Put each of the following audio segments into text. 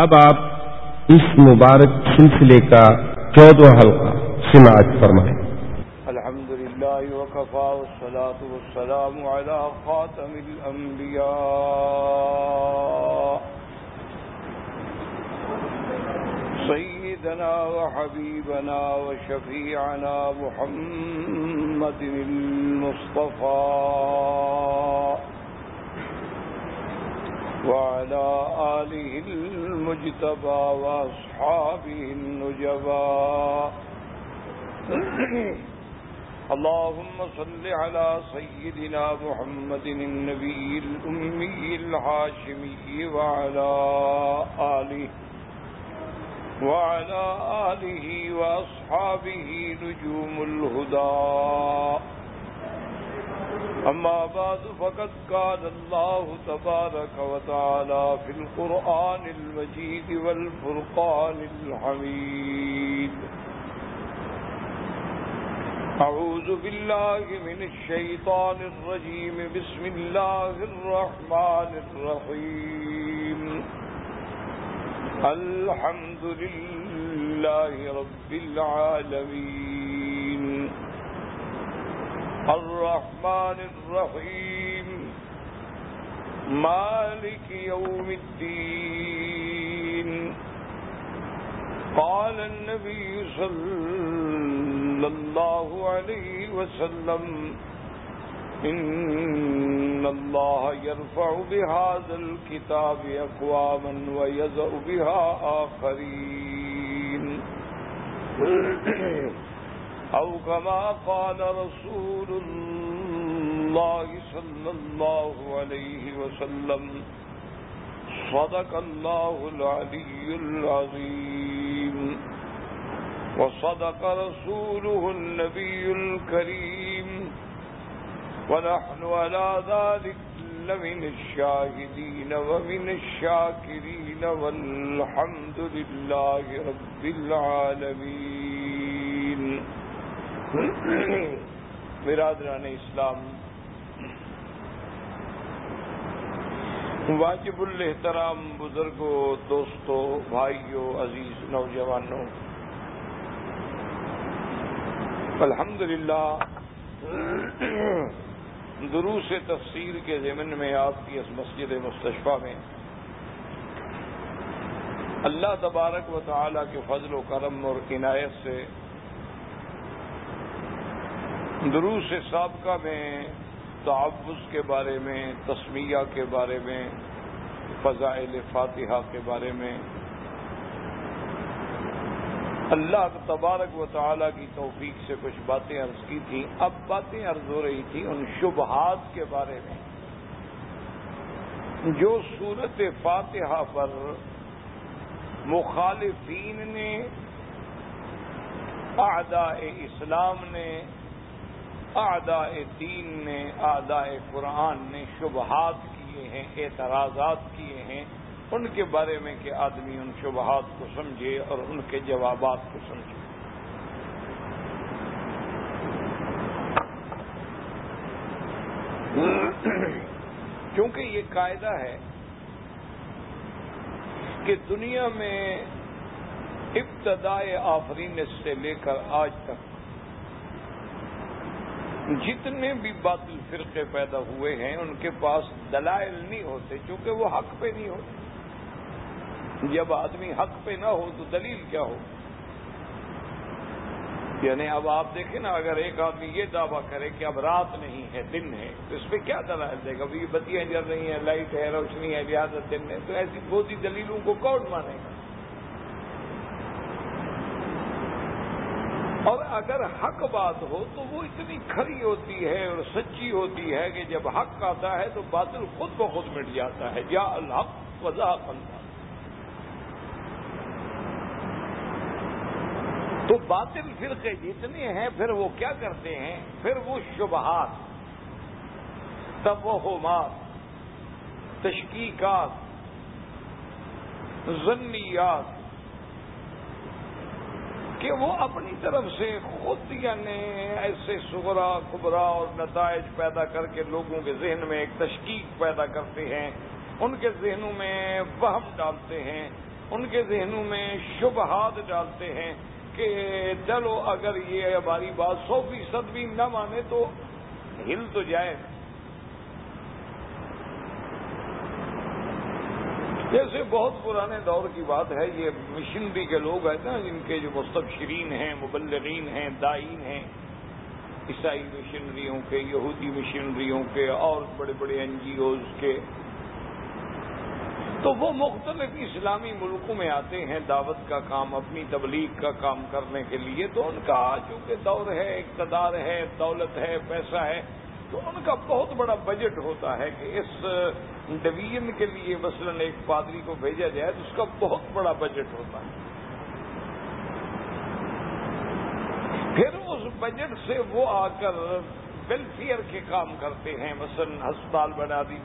اب آپ اس مبارک سلسلے کا چودہ حلقہ سماعت فرمائیں۔ الحمد للہ وكفى والصلاة والسلام على خاتم الأنبياء سيدنا وحبيبنا وشفيعنا محمد المصطفى وعلى آله المجتبى وأصحابه النجبى. اللهم صل على سيدنا محمد النبي الأمي الحاشمي وعلى آله وعلى آله وأصحابه نجوم الهدى. أما بعد، فقد قال الله تبارك وتعالى في القرآن المجيد والفرقان الحميد. أعوذ بالله من الشيطان الرجيم. بسم الله الرحمن الرحيم. الحمد لله رب العالمين. الرحمن الرحيم. مالك يوم الدين. قال النبي صلى الله عليه وسلم، إن الله يرفع بهذا الكتاب أقواما ويزأ بها آخرين. أو كما قال رسول الله صلى الله عليه وسلم، صدق الله العلي العظيم. وصدق رسوله النبي الكريم. ونحن على ذلك لمن الشاهدين ومن الشاكرين والحمد لله رب العالمين. برادران اسلام، واجب الحترام بزرگوں دوستوں بھائیوں عزیز نوجوانوں الحمد للہ دروس تفسیر کے ضمن میں آپ کی اس مسجد مستشفہ میں اللہ تبارک و تعالی کے فضل و کرم اور عنایت سے دروس سابقہ میں تعوض کے بارے میں، تسمیہ کے بارے میں، فضائل فاتحہ کے بارے میں۔ اللہ تبارک و تعالی کی توفیق سے کچھ باتیں عرض کی تھیں اب باتیں عرض ہو رہی تھیں ان شبہات کے بارے میں۔ جو صورت فاتحہ پر مخالفین نے، اعداء اسلام نے اعداء دین نے اعداء قرآن نے شبہات کیے ہیں، اعتراضات کیے ہیں ان کے بارے میں کہ آدمی ان شبہات کو سمجھے اور ان کے جوابات کو سمجھے۔ کیونکہ یہ قاعدہ ہے کہ دنیا میں ابتدائے آفرین سے لے کر آج تک جتنے بھی باطل فرقے پیدا ہوئے ہیں، ان کے پاس دلائل نہیں ہوتے، چونکہ وہ حق پہ نہیں ہوتے۔ جب آدمی حق پہ نہ ہو تو دلیل کیا ہو؟ یعنی اب آپ دیکھیں نا، اگر ایک آدمی یہ دعویٰ کرے کہ اب رات نہیں ہے، دن ہے، تو اس پہ کیا دلائل دے گا؟ یہ بتیاں جل رہی ہیں، لائٹ ہے، روشنی ہے لہٰذا دن ہے، تو ایسی بہت ہی دلیلوں کو کون مانے گا؟ اور اگر حق بات ہو تو وہ اتنی کھری ہوتی ہے اور سچی ہوتی ہے کہ جب حق آتا ہے تو باطل خود بخود مٹ جاتا ہے۔ یا الحق وضاح اللہ تو باطل فرقے جتنے ہیں، پھر وہ کیا کرتے ہیں؟ پھر وہ شبہات، توہمات تشکیقات ضنیات کہ وہ اپنی طرف سے خود یعنی ایسے سغرا کبرا اور نتائج پیدا کر کے لوگوں کے ذہن میں ایک تشکیق پیدا کرتے ہیں، ان کے ذہنوں میں وہم ڈالتے ہیں، ان کے ذہنوں میں شبہات ڈالتے ہیں کہ چلو اگر یہ ہماری بات سو فیصد بھی نہ مانے تو ہل تو جائے۔ جیسے بہت پرانے دور کی بات ہے، یہ مشنری کے لوگ ہیں نا، جن کے جو مستبشرین ہیں، مبلغین ہیں دائین ہیں، عیسائی مشنریوں کے، یہودی مشنریوں کے، اور بڑے بڑے این جی اوز کے۔ تو وہ مختلف اسلامی ملکوں میں آتے ہیں دعوت کا کام، اپنی تبلیغ کا کام کرنے کے لیے۔ تو ان کا چونکہ دور ہے، اقتدار ہے، دولت ہے، پیسہ ہے تو ان کا بہت بڑا بجٹ ہوتا ہے کہ اس ڈویژن کے لیے مثلا ایک پادری کو بھیجا جائے تو اس کا بہت بڑا بجٹ ہوتا ہے۔ پھر اس بجٹ سے وہ آ کر ویلفیئر کے کام کرتے ہیں، مثلا ہسپتال بنا دی۔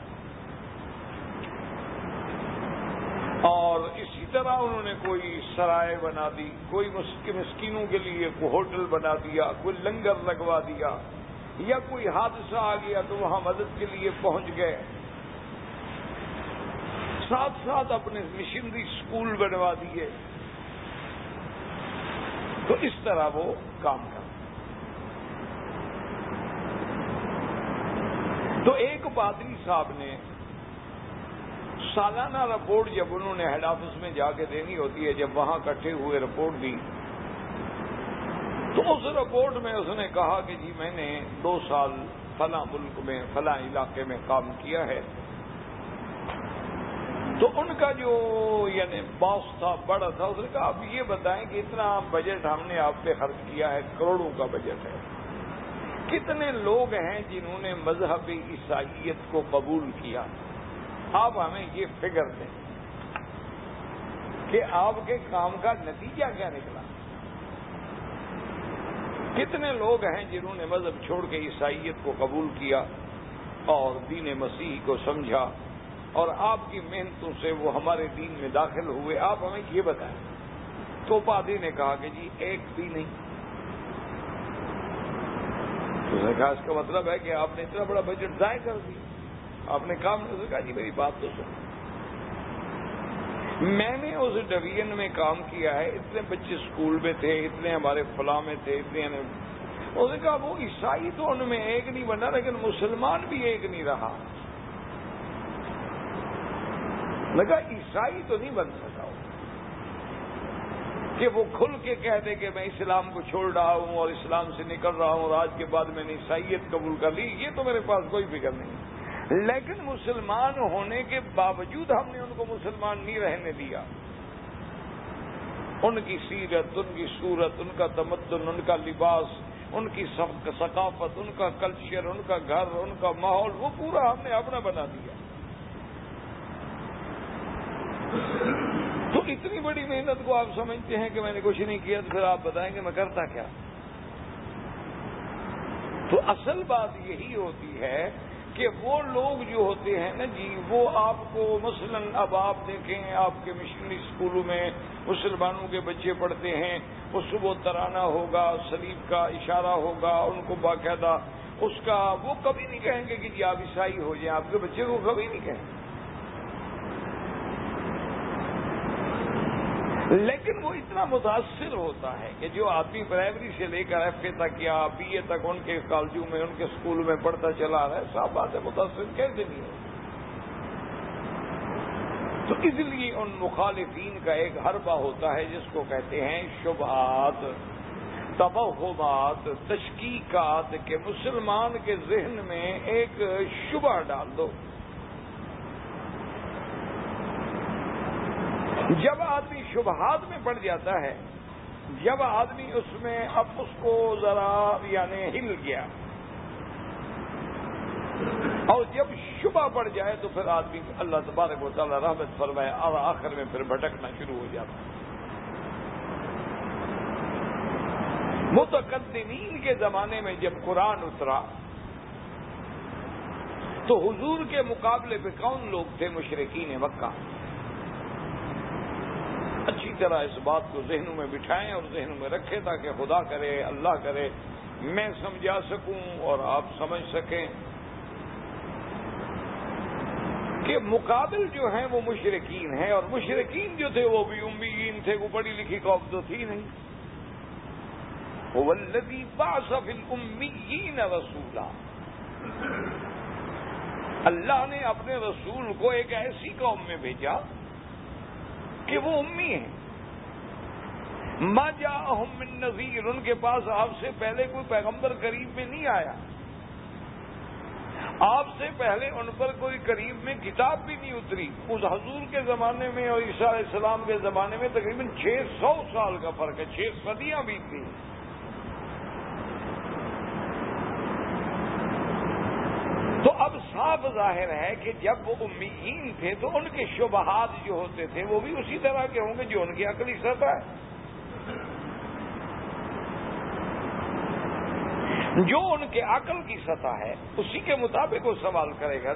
اور اسی طرح انہوں نے کوئی سرائے بنا دی، کوئی مسکینوں کے لیے کوئی ہوٹل بنا دیا، کوئی لنگر لگوا دیا۔ یا کوئی حادثہ آ گیا تو وہاں مدد کے لیے پہنچ گئے۔ ساتھ ساتھ اپنے مشنری اسکول بنوا دیے۔ تو اس طرح وہ کام کر۔ تو ایک پادری صاحب نے سالانہ رپورٹ جب انہوں نے ہیڈ آفس میں جا کے دینی ہوتی ہے، جب وہاں کٹھے ہوئے رپورٹ دی تو اس رپورٹ میں اس نے کہا کہ جی میں نے دو سال فلاں ملک میں، فلاں علاقے میں کام کیا ہے۔ تو ان کا جو یعنی باس تھا، بڑا تھا، اس نے کہا آپ یہ بتائیں کہ اتنا بجٹ ہم نے آپ پہ خرچ کیا ہے، کروڑوں کا بجٹ ہے۔ کتنے لوگ ہیں جنہوں نے مذہبی عیسائیت کو قبول کیا؟ آپ ہمیں یہ فگر دیں کہ آپ کے کام کا نتیجہ کیا نکلا۔ کتنے لوگ ہیں جنہوں نے مذہب چھوڑ کے عیسائیت کو قبول کیا اور دین مسیح کو سمجھا اور آپ کی محنتوں سے وہ ہمارے دین میں داخل ہوئے؟ آپ ہمیں یہ بتائیں۔ تو پادی نے کہا کہ جی ایک بھی نہیں۔ اس نے کہا اس کا مطلب ہے کہ آپ نے اتنا بڑا بجٹ ضائع کر دیا آپ نے کام نہیں کہا جی میری بات تو سن میں نے اس ڈویژن میں کام کیا ہے، اتنے بچے اسکول میں تھے، اتنے ہمارے فلاں میں تھے، اتنے اس نے کہا وہ عیسائی تو ان میں ایک نہیں بنا، لیکن مسلمان بھی ایک نہیں رہا۔ لگا عیسائی تو نہیں بن سکا۔ کہ وہ کھل کے کہہ دے کہ میں اسلام کو چھوڑ رہا ہوں اور اسلام سے نکل رہا ہوں اور آج کے بعد میں نے عیسائیت قبول کر لی، یہ تو میرے پاس کوئی فکر نہیں۔ لیکن مسلمان ہونے کے باوجود ہم نے ان کو مسلمان نہیں رہنے دیا۔ ان کی سیرت، ان کی صورت، ان کا تمدن، ان کا لباس، ان کی ثقافت، ان کا کلچر ان کا گھر، ان کا ماحول، وہ پورا ہم نے اپنا بنا دیا۔ تو اتنی بڑی محنت کو آپ سمجھتے ہیں کہ میں نے کچھ نہیں کیا تو پھر آپ بتائیں گے میں کرتا کیا؟ تو اصل بات یہی ہوتی ہے کہ وہ لوگ جو ہوتے ہیں نا جی وہ آپ کو مثلا اب آپ دیکھیں آپ کے مشنری اسکولوں میں مسلمانوں کے بچے پڑھتے ہیں اس صبح ترانہ ہوگا سلیب کا اشارہ ہوگا، ان کو باقاعدہ اس کا وہ کبھی نہیں کہیں گے کہ جی آپ عیسائی ہو جائیں، آپ کے بچے کو کبھی نہیں کہیں گے۔ لیکن وہ اتنا متاثر ہوتا ہے کہ جو آدمی پرائمری سے لے کر ایف اے تک یا بی اے تک ان کے کالجوں میں، ان کے اسکول میں پڑھتا چلا رہا ہے صاف بات ہے متاثر کیسے نہیں ہو تو اس لیے ان مخالفین کا ایک حربہ ہوتا ہے، جس کو کہتے ہیں شبہات، تبہمات تشکیقات کہ مسلمان کے ذہن میں ایک شبہ ڈال دو۔ جب آدمی شبہات میں پڑ جاتا ہے۔ جب آدمی اس میں اب اس کو ذرا یعنی ہل گیا اور جب شبہ پڑ جائے تو پھر آدمی اللہ تبارک و تعالیٰ رحمت فرمائے اور آخر میں پھر بھٹکنا شروع ہو جاتا ہے۔ متقدمین کے زمانے میں جب قرآن اترا تو حضور کے مقابلے پہ کون لوگ تھے؟ مشرقین مکہ۔ اچھی طرح اس بات کو ذہنوں میں بٹھائیں اور ذہنوں میں رکھیں تاکہ خدا کرے، اللہ کرے۔ میں سمجھا سکوں اور آپ سمجھ سکیں کہ مقابل جو ہیں وہ مشرقین ہیں اور مشرقین جو تھے وہ بھی امیین تھے، وہ پڑھی لکھی قوم تو تھی نہیں۔ ولدی باسف امیین رسولہ اللہ نے اپنے رسول کو ایک ایسی قوم میں بھیجا کہ وہ امی ہیں۔ جا من نذیر ان کے پاس آپ سے پہلے کوئی پیغمبر قریب میں نہیں آیا۔ آپ سے پہلے ان پر کوئی قریب میں کتاب بھی نہیں اتری۔ اس حضور کے زمانے میں اور عیسیٰ علیہ السلام کے زمانے میں تقریباً چھ سو سال کا فرق ہے۔ چھ صدیاں بیت گئی تو اب صاف ظاہر ہے کہ جب وہ امیین تھے تو ان کے شبہات جو ہوتے تھے وہ بھی اسی طرح کے ہوں گے جو ان کی عقلی سطح ہے۔ جو ان کے عقل کی سطح ہے، اسی کے مطابق وہ سوال کرے گا۔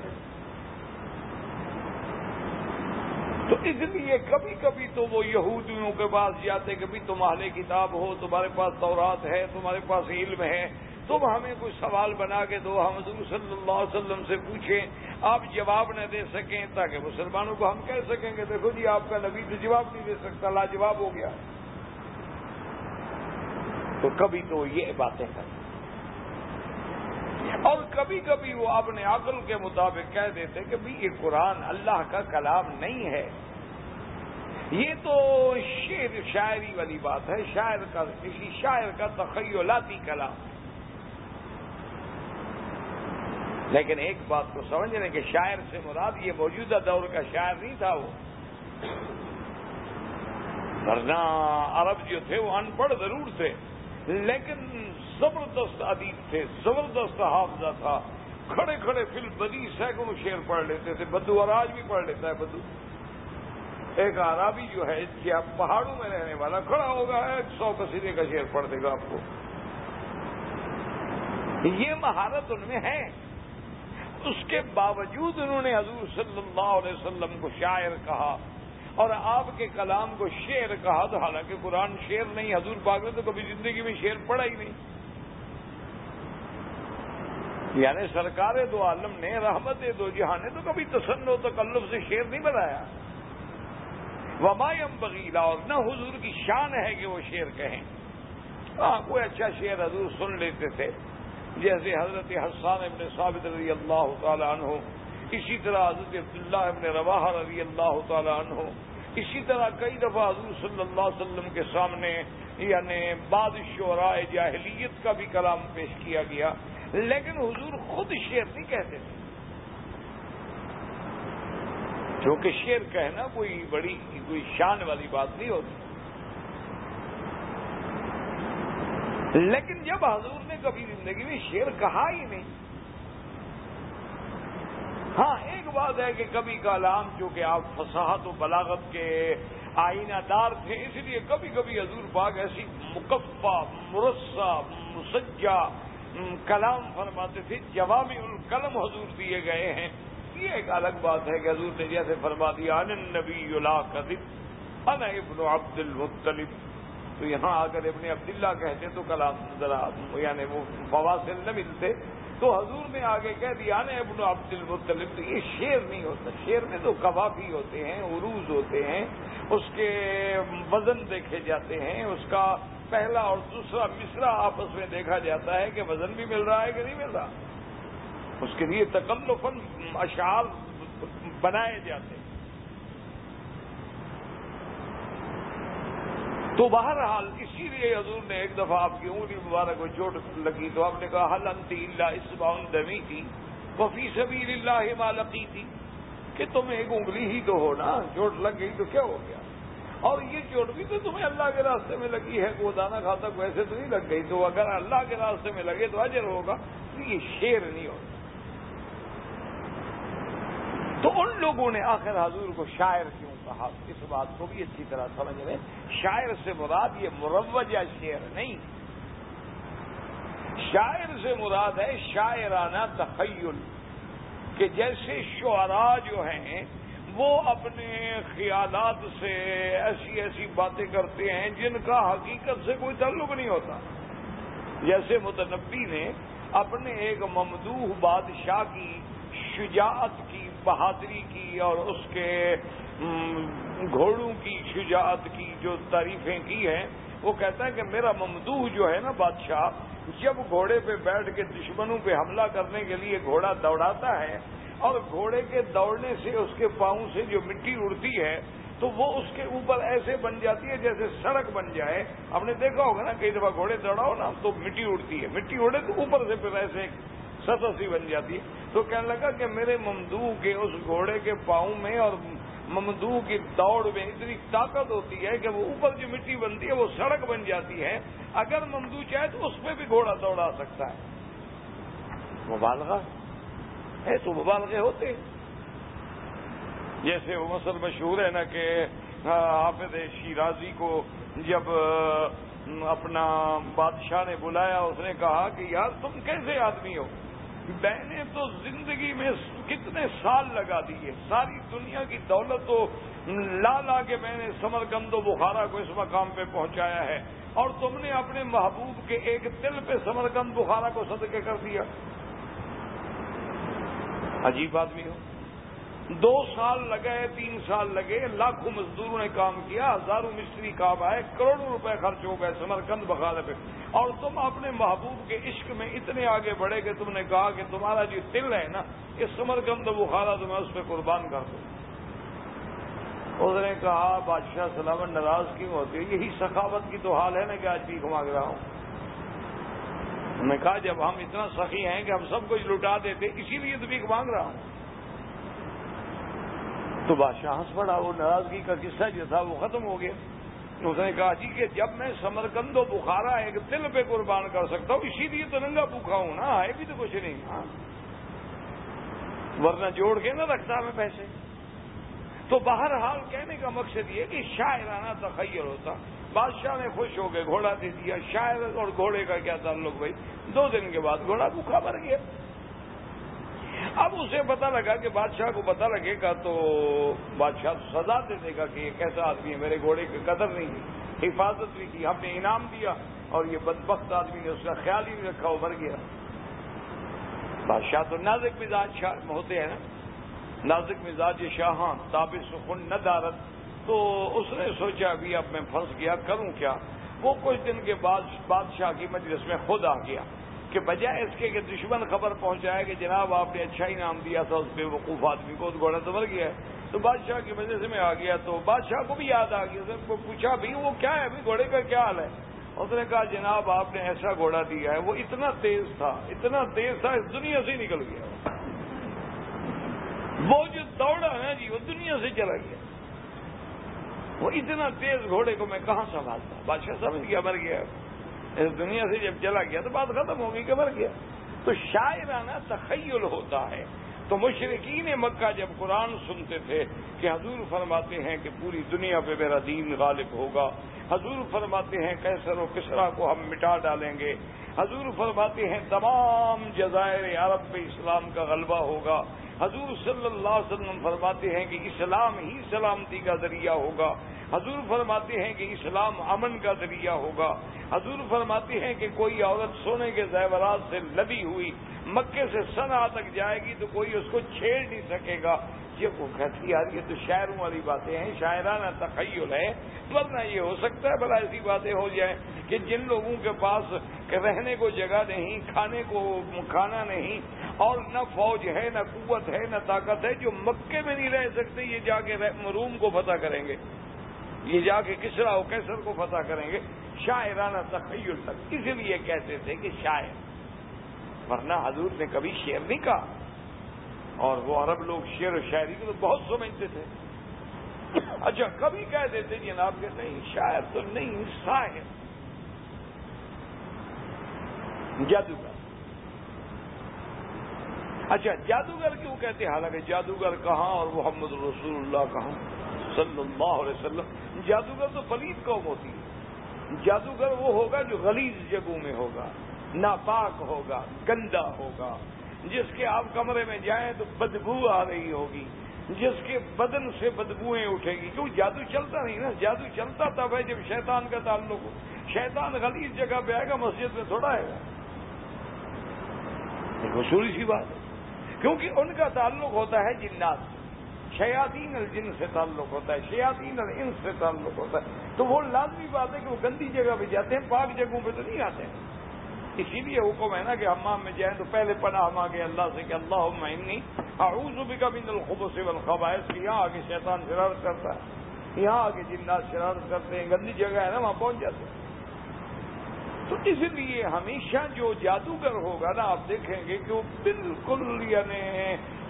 تو اس لیے کبھی کبھی تو وہ یہودیوں کے پاس جاتے، کبھی تمہارے کتاب ہو، تمہارے پاس تورات ہے، تمہارے پاس علم ہے، تم ہمیں کوئی سوال بنا کے دو، ہم حضور صلی اللہ علیہ وسلم سے پوچھیں، آپ جواب نہ دے سکیں تاکہ مسلمانوں کو ہم کہہ سکیں کہ دیکھو جی آپ کا نبی تو جواب نہیں دے سکتا، لاجواب ہو گیا۔ تو کبھی تو یہ باتیں کریں۔ اور کبھی کبھی وہ اپنے عقل کے مطابق کہہ دیتے کہ بھی یہ قرآن اللہ کا کلام نہیں ہے۔ یہ تو شعر شاعری والی بات ہے، شاعر کا، کسی شاعر کا تخیلاتی کلام۔ لیکن ایک بات کو سمجھنے کہ شاعر سے مراد یہ موجودہ دور کا شاعر نہیں تھا وہ۔ ورنہ عرب جو تھے وہ ان پڑھ ضرور تھے، لیکن زبردست ادیب تھے، زبردست حافظہ تھا۔ کھڑے کھڑے فل بدی سینکڑوں شیر پڑھ لیتے تھے، بدو اور آج بھی پڑھ لیتا ہے بدو۔ ایک عرابی جو ہے کیا پہاڑوں میں رہنے والا کھڑا ہوگا، ایک سو کسیرے کا شیر پڑھ دے گا آپ کو۔ یہ مہارت ان میں ہے۔ اس کے باوجود انہوں نے حضور صلی اللہ علیہ وسلم کو شاعر کہا اور آپ کے کلام کو شعر کہا، تو حالانکہ قرآن شعر نہیں، حضور پاک نے تو کبھی زندگی میں شعر پڑھا ہی نہیں۔ یعنی سرکار دو عالم نے، رحمت دو جہاں نے تو کبھی تسن و تکلف سے شعر نہیں بنایا۔ ومایم بغیلا اور نہ حضور کی شان ہے کہ وہ شعر کہیں۔ ہاں کوئی اچھا شعر حضور سن لیتے تھے۔ جیسے حضرت حسان ابن ثابت رضی اللہ تعالیٰ عنہ، اسی طرح حضرت عبداللہ ابن رواح رضی اللہ تعالیٰ عنہ، اسی طرح کئی دفعہ حضور صلی اللہ علیہ وسلم کے سامنے یعنی بادشاہ جاہلیت کا بھی کلام پیش کیا گیا۔ لیکن حضور خود شعر نہیں کہتے تھے۔ جو کہ کہنا کوئی بڑی کوئی شان والی بات نہیں ہوتی۔ لیکن جب حضور نے کبھی زندگی میں شعر کہا ہی نہیں ہاں ایک بات ہے کہ کبھی کلام جو کہ آپ فصاحت و بلاغت کے آئینہ دار تھے، اس لیے کبھی کبھی حضور باغ ایسی مکفہ، مرسہ، مسجہ کلام فرماتے تھے جواب القلم حضور دیے گئے ہیں۔ یہ ایک الگ بات ہے کہ حضور نے جیسے فرما دیا ان نبی کذب ان ابن عبد المطلب. تو یہاں اگر ابن عبداللہ کہتے تو کلام ذرا یعنی وہ فواصل نہ ملتے۔ تو حضور نے آگے کہہ دیا نا ابن عبد المطلب. تو یہ شیر نہیں ہوتا شیر میں تو کبابی ہوتے ہیں عروج ہوتے ہیں، اس کے وزن دیکھے جاتے ہیں، اس کا پہلا اور دوسرا مصرا آپس میں دیکھا جاتا ہے کہ وزن بھی مل رہا ہے کہ نہیں مل رہا۔ اس کے لیے تکلفن اشعار بنائے جاتے تو بہرحال اسی لیے حضور نے ایک دفعہ آپ کی انگلی مبارک کو چوٹ لگی تو آپ نے کہا حل انتی اللہ اس باؤن دمی تھی وفی سبیر اللہ مالکی تھی کہ تم ایک انگلی ہی تو ہو نا، چوٹ لگ گئی تو کیا ہو گیا؟ اور یہ چوٹ بھی تو تمہیں اللہ کے راستے میں لگی ہے، وہ دانا کھاتا ویسے تو نہیں لگ گئی، تو اگر اللہ کے راستے میں لگے تو اجر ہوگا، تو یہ شیر نہیں ہوتا۔ تو ان لوگوں نے آخر حضور کو شاعر کیوں کہا؟ اس بات کو بھی اچھی طرح سمجھ لیں۔ شاعر سے مراد یہ مروجہ شعر نہیں۔ شاعر سے مراد ہے شاعرانہ تخیل، کہ جیسے شعراء جو ہیں وہ اپنے خیالات سے ایسی ایسی باتیں کرتے ہیں جن کا حقیقت سے کوئی تعلق نہیں ہوتا۔ جیسے متنبی نے اپنے ایک ممدوح بادشاہ کی شجاعت کی، بہادری کی اور اس کے گھوڑوں کی شجاعت کی جو تعریفیں کی ہیں، وہ کہتا ہے کہ میرا ممدوح جو ہے نا بادشاہ، جب گھوڑے پہ بیٹھ کے دشمنوں پہ حملہ کرنے کے لیے گھوڑا دوڑاتا ہے اور گھوڑے کے دوڑنے سے اس کے پاؤں سے جو مٹی اڑتی ہے، تو وہ اس کے اوپر ایسے بن جاتی ہے جیسے سڑک بن جائے۔ ہم نے دیکھا ہوگا نا، کئی دفعہ گھوڑے دوڑاؤ نا، تو مٹی اڑتی ہے۔ مٹی اڑے تو اوپر سے پھر ایسے سطح سی بن جاتی ہے۔ تو کہنے لگا کہ میرے ممدو کے اس گھوڑے کے پاؤں میں اور ممدو کی دوڑ میں اتنی طاقت ہوتی ہے کہ وہ اوپر جو مٹی بنتی ہے، وہ سڑک بن جاتی ہے۔ اگر ممدو چاہے تو اس پہ بھی گھوڑا دوڑا سکتا ہے۔ مبالغہ؟ ہے تو مبالغے ہوتے جیسے وہ مسل مشہور ہے نا کہ حافظ شیرازی کو جب اپنا بادشاہ نے بلایا، اس نے کہا کہ یار تم کیسے آدمی ہو؟ میں نے تو زندگی میں کتنے سال لگا دیے، ساری دنیا کی دولت تو لا لا کے میں نے سمر گند و بخارا کو اس مقام پہ پہنچایا ہے، اور تم نے اپنے محبوب کے ایک دل پہ سمر گند بخارا کو صدقے کر دیا۔ عجیب آدمی ہو۔ دو سال لگے، تین سال لگے، لاکھوں مزدوروں نے کام کیا، ہزاروں مستری کام آئے، کروڑوں روپے خرچ ہو گئے، سمرکند بخارے پہ اور تم اپنے محبوب کے عشق میں اتنے آگے بڑھے کہ تم نے کہا کہ تمہارا جو دل ہے نا، یہ سمرکند بخارا تو میں اس پہ قربان کر دوں اس نے کہا، بادشاہ سلامت ناراض کیوں ہوتی ہے؟ یہی سخاوت کی تو حال ہے نا کہ آج بھی مانگ رہا ہوں۔ نے کہا جب ہم اتنا سخی ہیں کہ ہم سب کچھ لٹا دیتے، اسی لیے تو بھی مانگ رہا ہوں۔ تو بادشاہ ہنس پڑا، وہ ناراضگی کا قصہ جو تھا وہ ختم ہو گیا۔ اس نے کہا جی کہ جب میں سمرکند و بخارا ایک دل پہ قربان کر سکتا ہوں، اسی لیے تو ننگا بھوکھا ہوں نا ہے بھی تو کچھ نہیں۔ ہاں۔ ورنہ جوڑ کے نہ رکھتا میں پیسے۔ تو بہرحال کہنے کا مقصد یہ کہ شاعرانہ تخیر ہوتا۔ بادشاہ نے خوش ہو کے گھوڑا دے دیا شاعر اور گھوڑے کا کیا تعلق بھائی؟ دو دن کے بعد گھوڑا بھوکھا مر گیا۔ اب اسے پتا لگا کہ بادشاہ کو پتا لگے گا تو بادشاہ سزا دے دے گا کہ یہ کیسا آدمی ہے، میرے گھوڑے کی قدر نہیں کی حفاظت بھی کی، ہم نے انعام دیا اور یہ بدبخت آدمی نے اس کا خیال ہی نہیں رکھا، وہ مر گیا۔ بادشاہ تو نازک مزاج شاہ ہوتے ہیں نا؟ نازک مزاج شاہ تاب سخن نہ دارت تو اس نے سوچا ابھی اب میں پھنس گیا کروں کیا؟ وہ کچھ دن کے بعد بادشاہ کی مجلس میں خود آ گیا کہ بجائے اس کے کہ دشمن خبر پہنچائے کہ جناب آپ نے اچھا انعام دیا تھا، اس بے وقوف آدمی کو گھوڑا تو مر گیا ہے۔ تو بادشاہ کی وجہ سے میں آ گیا تو بادشاہ کو بھی یاد آ گیا کو پوچھا بھی وہ کیا ہے، ابھی گھوڑے کا کیا حال ہے؟ اس نے کہا، جناب آپ نے ایسا گھوڑا دیا ہے، وہ اتنا تیز تھا، اتنا تیز تھا، اس دنیا سے نکل گیا۔ وہ جو دوڑا ہے جی وہ دنیا سے چلا گیا۔ وہ اتنا تیز گھوڑے کو میں کہاں سنبھالتا؟ بادشاہ سمجھ گیا، مر گیا۔ اس دنیا سے جب چلا گیا تو بات ختم ہوگی کہ مر گیا۔ تو شاعرانہ تخیل ہوتا ہے۔ تو مشرقین مکہ جب قرآن سنتے تھے کہ حضور فرماتے ہیں کہ پوری دنیا پہ میرا دین غالب ہوگا۔ حضور فرماتے ہیں کیسر و کسرا کو ہم مٹا ڈالیں گے۔ حضور فرماتے ہیں تمام جزائر عرب پہ اسلام کا غلبہ ہوگا۔ حضور صلی اللہ علیہ وسلم فرماتے ہیں کہ اسلام ہی سلامتی کا ذریعہ ہوگا۔ حضور فرماتے ہیں کہ اسلام امن کا ذریعہ ہوگا۔ حضور فرماتے ہیں کہ کوئی عورت سونے کے زیورات سے لدی ہوئی مکے سے سنا تک جائے گی تو کوئی اس کو چھیڑ نہیں سکے گا۔ یہ وہ کہتی یار یہ تو شاعروں والی باتیں ہیں، شاعرانہ تخیل ہے۔ ورنہ یہ ہو سکتا ہے، بلا ایسی باتیں ہو جائیں کہ جن لوگوں کے پاس رہنے کو جگہ نہیں، کھانے کو کھانا نہیں، اور نہ فوج ہے، نہ قوت ہے، نہ طاقت ہے، جو مکے میں نہیں رہ سکتے، یہ جا کے روم کو فتح کریں گے۔ یہ جا کے کسرا و کیسر کو فتح کریں گے۔ شاعرانہ تخیل تک۔ اسی لیے کہتے تھے کہ شاعر۔ ورنہ حضور نے کبھی شعر نہیں کہا۔ اور وہ عرب لوگ شعر و شاعری کو تو بہت سمجھتے تھے۔ اچھا کبھی کہہ دیتے جناب کہ نہیں، شاعر تو نہیں، شاعر۔ جادوگر۔ اچھا جادوگر کیوں کہتے حالانکہ جادوگر کہاں اور محمد رسول اللہ کہاں؟ صلی اللہ علیہ وسلم، جادوگر تو پلیت قوم ہوتی ہے۔ جادوگر وہ ہوگا جو غلیظ جگہوں میں ہوگا، ناپاک ہوگا، گندا ہوگا۔ جس کے آپ کمرے میں جائیں تو بدبو آ رہی ہوگی۔ جس کے بدن سے بدبوئیں اٹھے گی۔ کیوں؟ جادو چلتا نہیں نا۔ جادو چلتا تھا بھائی جب شیطان کا تعلق ہو۔ شیطان غلیظ جگہ پہ آئے گا، مسجد میں تھوڑا آئے گا اصولی سی بات ہے۔ کیونکہ ان کا تعلق ہوتا ہے جنات شیاطین الجن سے تعلق ہوتا ہے، شیاطین الانس سے تعلق ہوتا ہے۔ تو وہ لازمی بات ہے کہ وہ گندی جگہ پہ جاتے ہیں، پاک جگہوں پہ تو نہیں آتے۔ ہیں اسی لیے حکم ہے نا کہ ہمام میں جائیں تو پہلے پناہ مانگے اللہ سے کہ اللہ معنی اعوذ بک من الخبث والخبائث، کہ یہاں آگے شیطان شرارت کرتا ہے۔ یہاں آگے جنات شرارت کرتے ہیں، گندی جگہ ہے نا، وہاں پہنچ جاتے ہیں۔ تو اس لیے ہمیشہ جو جادوگر ہوگا نا، آپ دیکھیں گے کہ وہ بالکل یعنی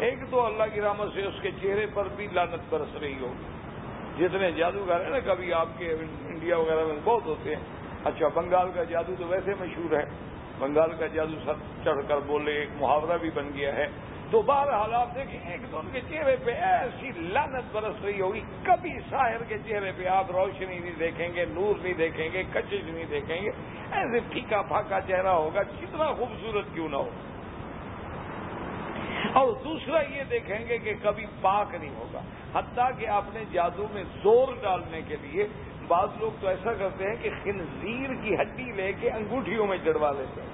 ایک تو اللہ کی رحمت سے اس کے چہرے پر بھی لانت برس رہی ہوگی جتنے جادوگر ہیں نا، کبھی آپ کے انڈیا وغیرہ میں بہت ہوتے ہیں۔ اچھا بنگال کا جادو تو ویسے مشہور ہے۔ بنگال کا جادو سر چڑھ کر بولے، ایک محاورہ بھی بن گیا ہے۔ تو بہرحال آپ دیکھیں، ایک تو ان کے چہرے پہ ایسی لانت برس رہی ہوگی۔ کبھی شاہر کے چہرے پہ آپ روشنی نہیں دیکھیں گے، نور نہیں دیکھیں گے کچش نہیں دیکھیں گے۔ ایسے پھیکا پھاکا چہرہ ہوگا کتنا خوبصورت کیوں نہ ہو۔ اور دوسرا یہ دیکھیں گے کہ کبھی پاک نہیں ہوگا۔ حتیٰ کہ آپ نے جادو میں زور ڈالنے کے لیے بعض لوگ تو ایسا کرتے ہیں کہ خنزیر کی ہڈی لے کے انگوٹھیوں میں جڑوا لیتے ہیں۔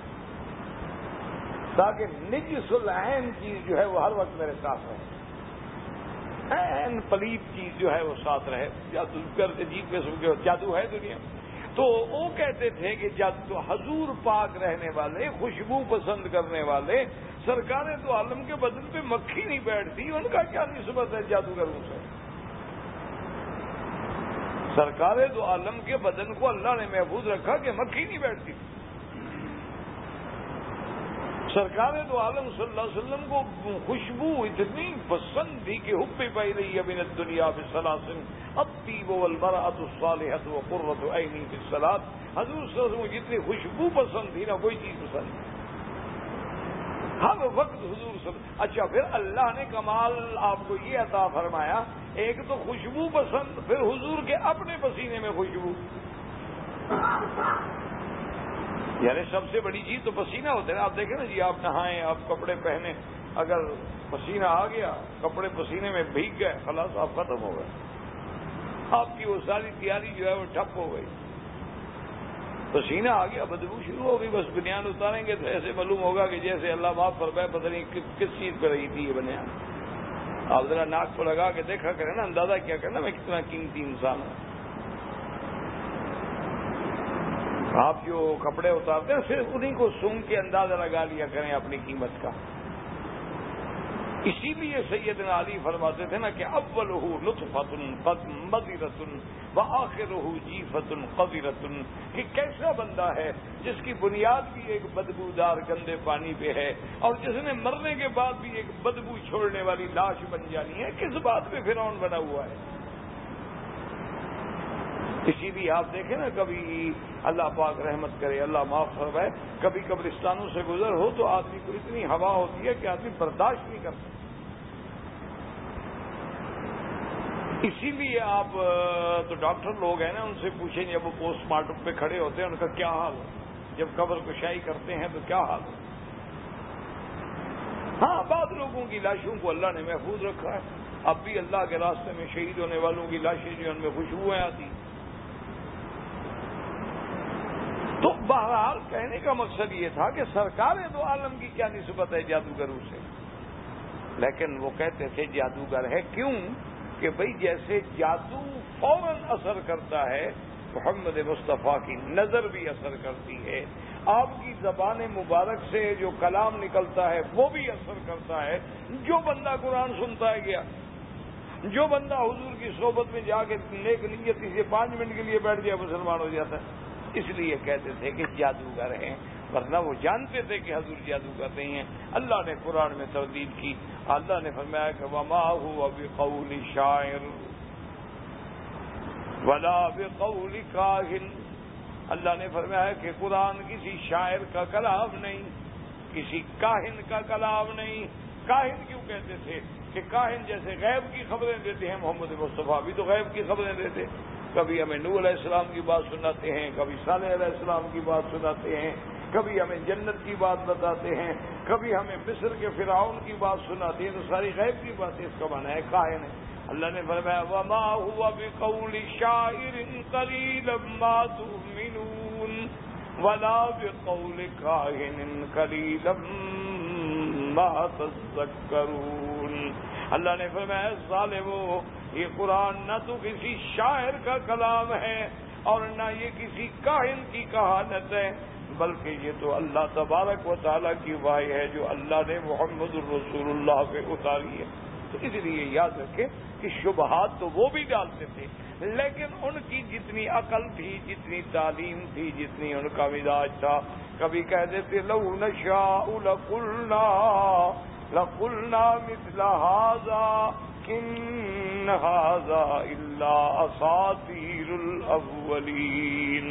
تاکہ نج سلعین چیز جو ہے وہ ہر وقت میرے ساتھ رہے۔ این پلیت چیز جو ہے وہ ساتھ رہے۔ جادوگر عجیب قسم کے جادو ہے دنیا۔ میں تو وہ کہتے تھے کہ جادو حضور پاک رہنے والے، خوشبو پسند کرنے والے سرکاریں تو عالم کے بدن پہ مکھی نہیں بیٹھتی، ان کا کیا نسبت ہے جادوگروں سے؟ سرکار دو عالم کے بدن کو اللہ نے محفوظ رکھا کہ مکھی نہیں بیٹھتی۔ سرکار دو عالم صلی اللہ علیہ وسلم کو خوشبو اتنی پسند تھی کہ حب پائی رہی ابھی دنیا بسلاسن اب تی وہ البراۃ الصالحت و قرت عینی بسلاد حضور صلی اللہ علیہ وسلم جتنی خوشبو پسند تھی نا کوئی چیز پسند۔ تھی ہر وقت حضور صلی اچھا پھر اللہ نے کمال آپ کو یہ عطا فرمایا، ایک تو خوشبو پسند، پھر حضور کے اپنے پسینے میں خوشبو۔ یعنی سب سے بڑی چیز تو پسینہ ہوتا ہے آپ دیکھیں نا جی آپ نہائیں، آپ کپڑے پہنے اگر پسینہ آ گیا، کپڑے پسینے میں بھیگ گئے، خلاص آپ ختم ہو گئے۔ آپ کی وہ ساری تیاری جو ہے وہ ٹھپ ہو گئی۔ پسینہ آ گیا، بدبو شروع ہو گئی، بس بنیاد اتاریں گے تو ایسے معلوم ہوگا کہ جیسے اللہ معاف پر پتہ نہیں کس چیز پہ رہی تھی یہ بنیاد آپ ذرا ناک کو لگا کے دیکھا کریں نا، اندازہ کیا کرنا، میں کتنا قیمتی انسان ہوں۔ آپ جو کپڑے اتارتے ہیں، صرف انہیں کو سونگ کے اندازہ لگا لیا کریں اپنی قیمت کا۔ اسی لیے سید علی فرماتے تھے نا کہ اول لطف رتن بآخر جی فتن قبی رتن کہ کیسا بندہ ہے جس کی بنیاد بھی ایک بدبودار گندے پانی پہ ہے اور جس نے مرنے کے بعد بھی ایک بدبو چھوڑنے والی لاش بن جانی ہے، کس بات پہ فرعون بنا ہوا ہے؟ اسی لیے آپ دیکھیں نا، کبھی اللہ پاک رحمت کرے، اللہ معاف فرمائے، کبھی قبرستانوں سے گزر ہو تو آدمی کو اتنی ہوا ہوتی ہے کہ آدمی برداشت نہیں کر سکتا۔ اسی لیے آپ تو ڈاکٹر لوگ ہیں نا، ان سے پوچھیں جب وہ پوسٹ مارٹم پہ کھڑے ہوتے ہیں، ان کا کیا حال ہو جب قبر کشائی کرتے ہیں تو کیا حال ہو ہاں بعض لوگوں کی لاشوں کو اللہ نے محفوظ رکھا ہے۔ اب بھی اللہ کے راستے میں شہید ہونے والوں کی لاشیں جو ان میں خوشبوئیں آتی۔ تو بہرحال کہنے کا مقصد یہ تھا کہ سرکار دو عالم کی کیا نسبت ہے جادوگروں سے؟ لیکن وہ کہتے تھے جادوگر ہے کیوں؟ کہ بھئی جیسے جادو فوراً اثر کرتا ہے، محمد مصطفیٰ کی نظر بھی اثر کرتی ہے۔ آپ کی زبان مبارک سے جو کلام نکلتا ہے، وہ بھی اثر کرتا ہے۔ جو بندہ قرآن سنتا ہے گیا، جو بندہ حضور کی صحبت میں جا کے نیک نیت سے پانچ منٹ کے لیے بیٹھ گیا، مسلمان ہو جاتا ہے۔ اس لیے کہتے تھے کہ جادوگر ہیں۔ ورنہ وہ جانتے تھے کہ حضور جادوگر نہیں ہیں۔ اللہ نے قرآن میں تردید کی۔ اللہ نے فرمایا کہ وما ہوا بقول شاعر ولا بقول کاہن اللہ نے فرمایا کہ قرآن کسی شاعر کا کلام نہیں، کسی کاہن کا کلام نہیں۔ کاہن کیوں کہتے تھے؟ کہ کاہن جیسے غیب کی خبریں دیتے ہیں، محمد مصطفیٰ بھی تو غیب کی خبریں دیتے۔ کبھی ہمیں نور علیہ السلام کی بات سناتے ہیں، کبھی صالح علیہ السلام کی بات سناتے ہیں۔ کبھی ہمیں جنت کی بات بتاتے ہیں، کبھی ہمیں مصر کے فرعون کی بات سناتے ہیں، تو ساری غیب کی باتیں اس کا مانا ہے کائن ہے۔ اللہ نے فرمایا، وما ہوا بقول شاعر قلیل ما تؤمنون ولا بقول کاہن قلیل ما تذکرون اللہ نے فرمایا، ظالمو، یہ قرآن نہ تو کسی شاعر کا کلام ہے اور نہ یہ کسی کاہن کی کہانت ہے۔ بلکہ یہ تو اللہ تبارک و تعالیٰ کی وائی ہے جو اللہ نے محمد الرسول اللہ پہ اتاری ہے۔ تو اس لیے یاد رکھے کہ شبہات تو وہ بھی ڈالتے تھے، لیکن ان کی جتنی عقل تھی، جتنی تعلیم تھی، جتنی ان کا مزاج تھا، کبھی کہہ دیتے، لو نشا لقلنا لقلنا مثل هذا ان هذا الا اساطیر الاولین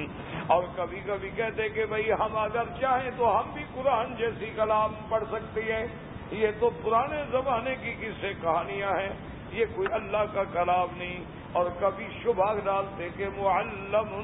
اور کبھی کبھی کہتے کہ بھئی ہم اگر چاہیں تو ہم بھی قرآن جیسی کلام پڑھ سکتے ہیں۔ یہ تو پرانے زمانے کی کس سے کہانیاں ہیں۔ یہ کوئی اللہ کا کلام نہیں۔ اور کبھی شبہ ڈالتے کہ معلم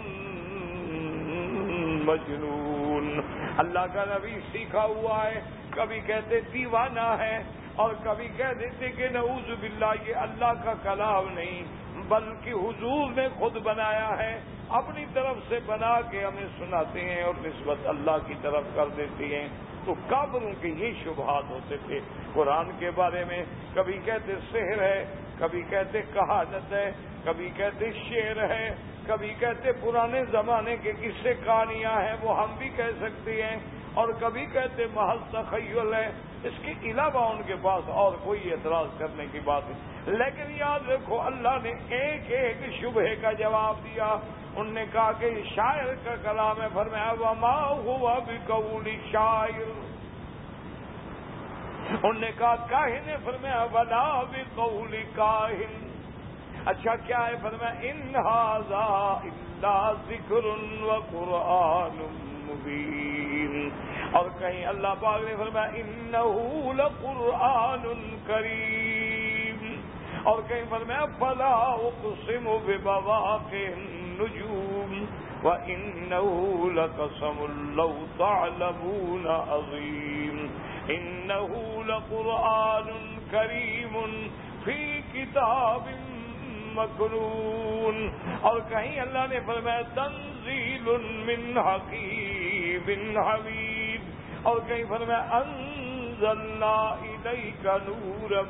مجنون۔ اللہ کا نبی سیکھا ہوا ہے۔ کبھی کہتے دیوانہ ہے۔ اور کبھی کہہ دیتے کہ نعوذ باللہ، یہ اللہ کا کلام نہیں، بلکہ حضور نے خود بنایا ہے۔ اپنی طرف سے بنا کے ہمیں سناتے ہیں اور نسبت اللہ کی طرف کر دیتی ہیں، تو کابروں کے یہ شبہات ہوتے تھے۔ قرآن کے بارے میں کبھی کہتے سحر ہے، کبھی کہتے کہانت ہے، کبھی کہتے شعر ہے، کبھی کہتے پرانے زمانے کے قصے، کہانیاں ہیں، وہ ہم بھی کہہ سکتے ہیں۔ اور کبھی کہتے محض تخیل ہے، اس کے علاوہ ان کے پاس اور کوئی اعتراض کرنے کی بات نہیں۔ لیکن یاد رکھو، اللہ نے ایک ایک شبہ کا جواب دیا۔ ان نے کہا کہ شاعر کا کلام ہے، فرمایا، وما ہوا بھی قولی شاعر۔ ان نے کہا، کاہن ہے، فرمایا، ولا بھی قولی کاہن۔ اچھا کیا ہے؟ فرمایا، ان ہاضا اللہ ذکر و قرآن مبین اور کہیں اللہ پاک نے فرمایا ان لقرآن کریم اور کہیں فرمایا، فلا اقسم بمواقع النجوم وإنه لقسم لو تعلمون عظيم. إنه لقرآن كريم في كتاب مكنون. اور کہیں اللہ نے فرمایا، تنزیل من حکیم حمید. اور کہیں فرمایا، انزلنا الیک نورا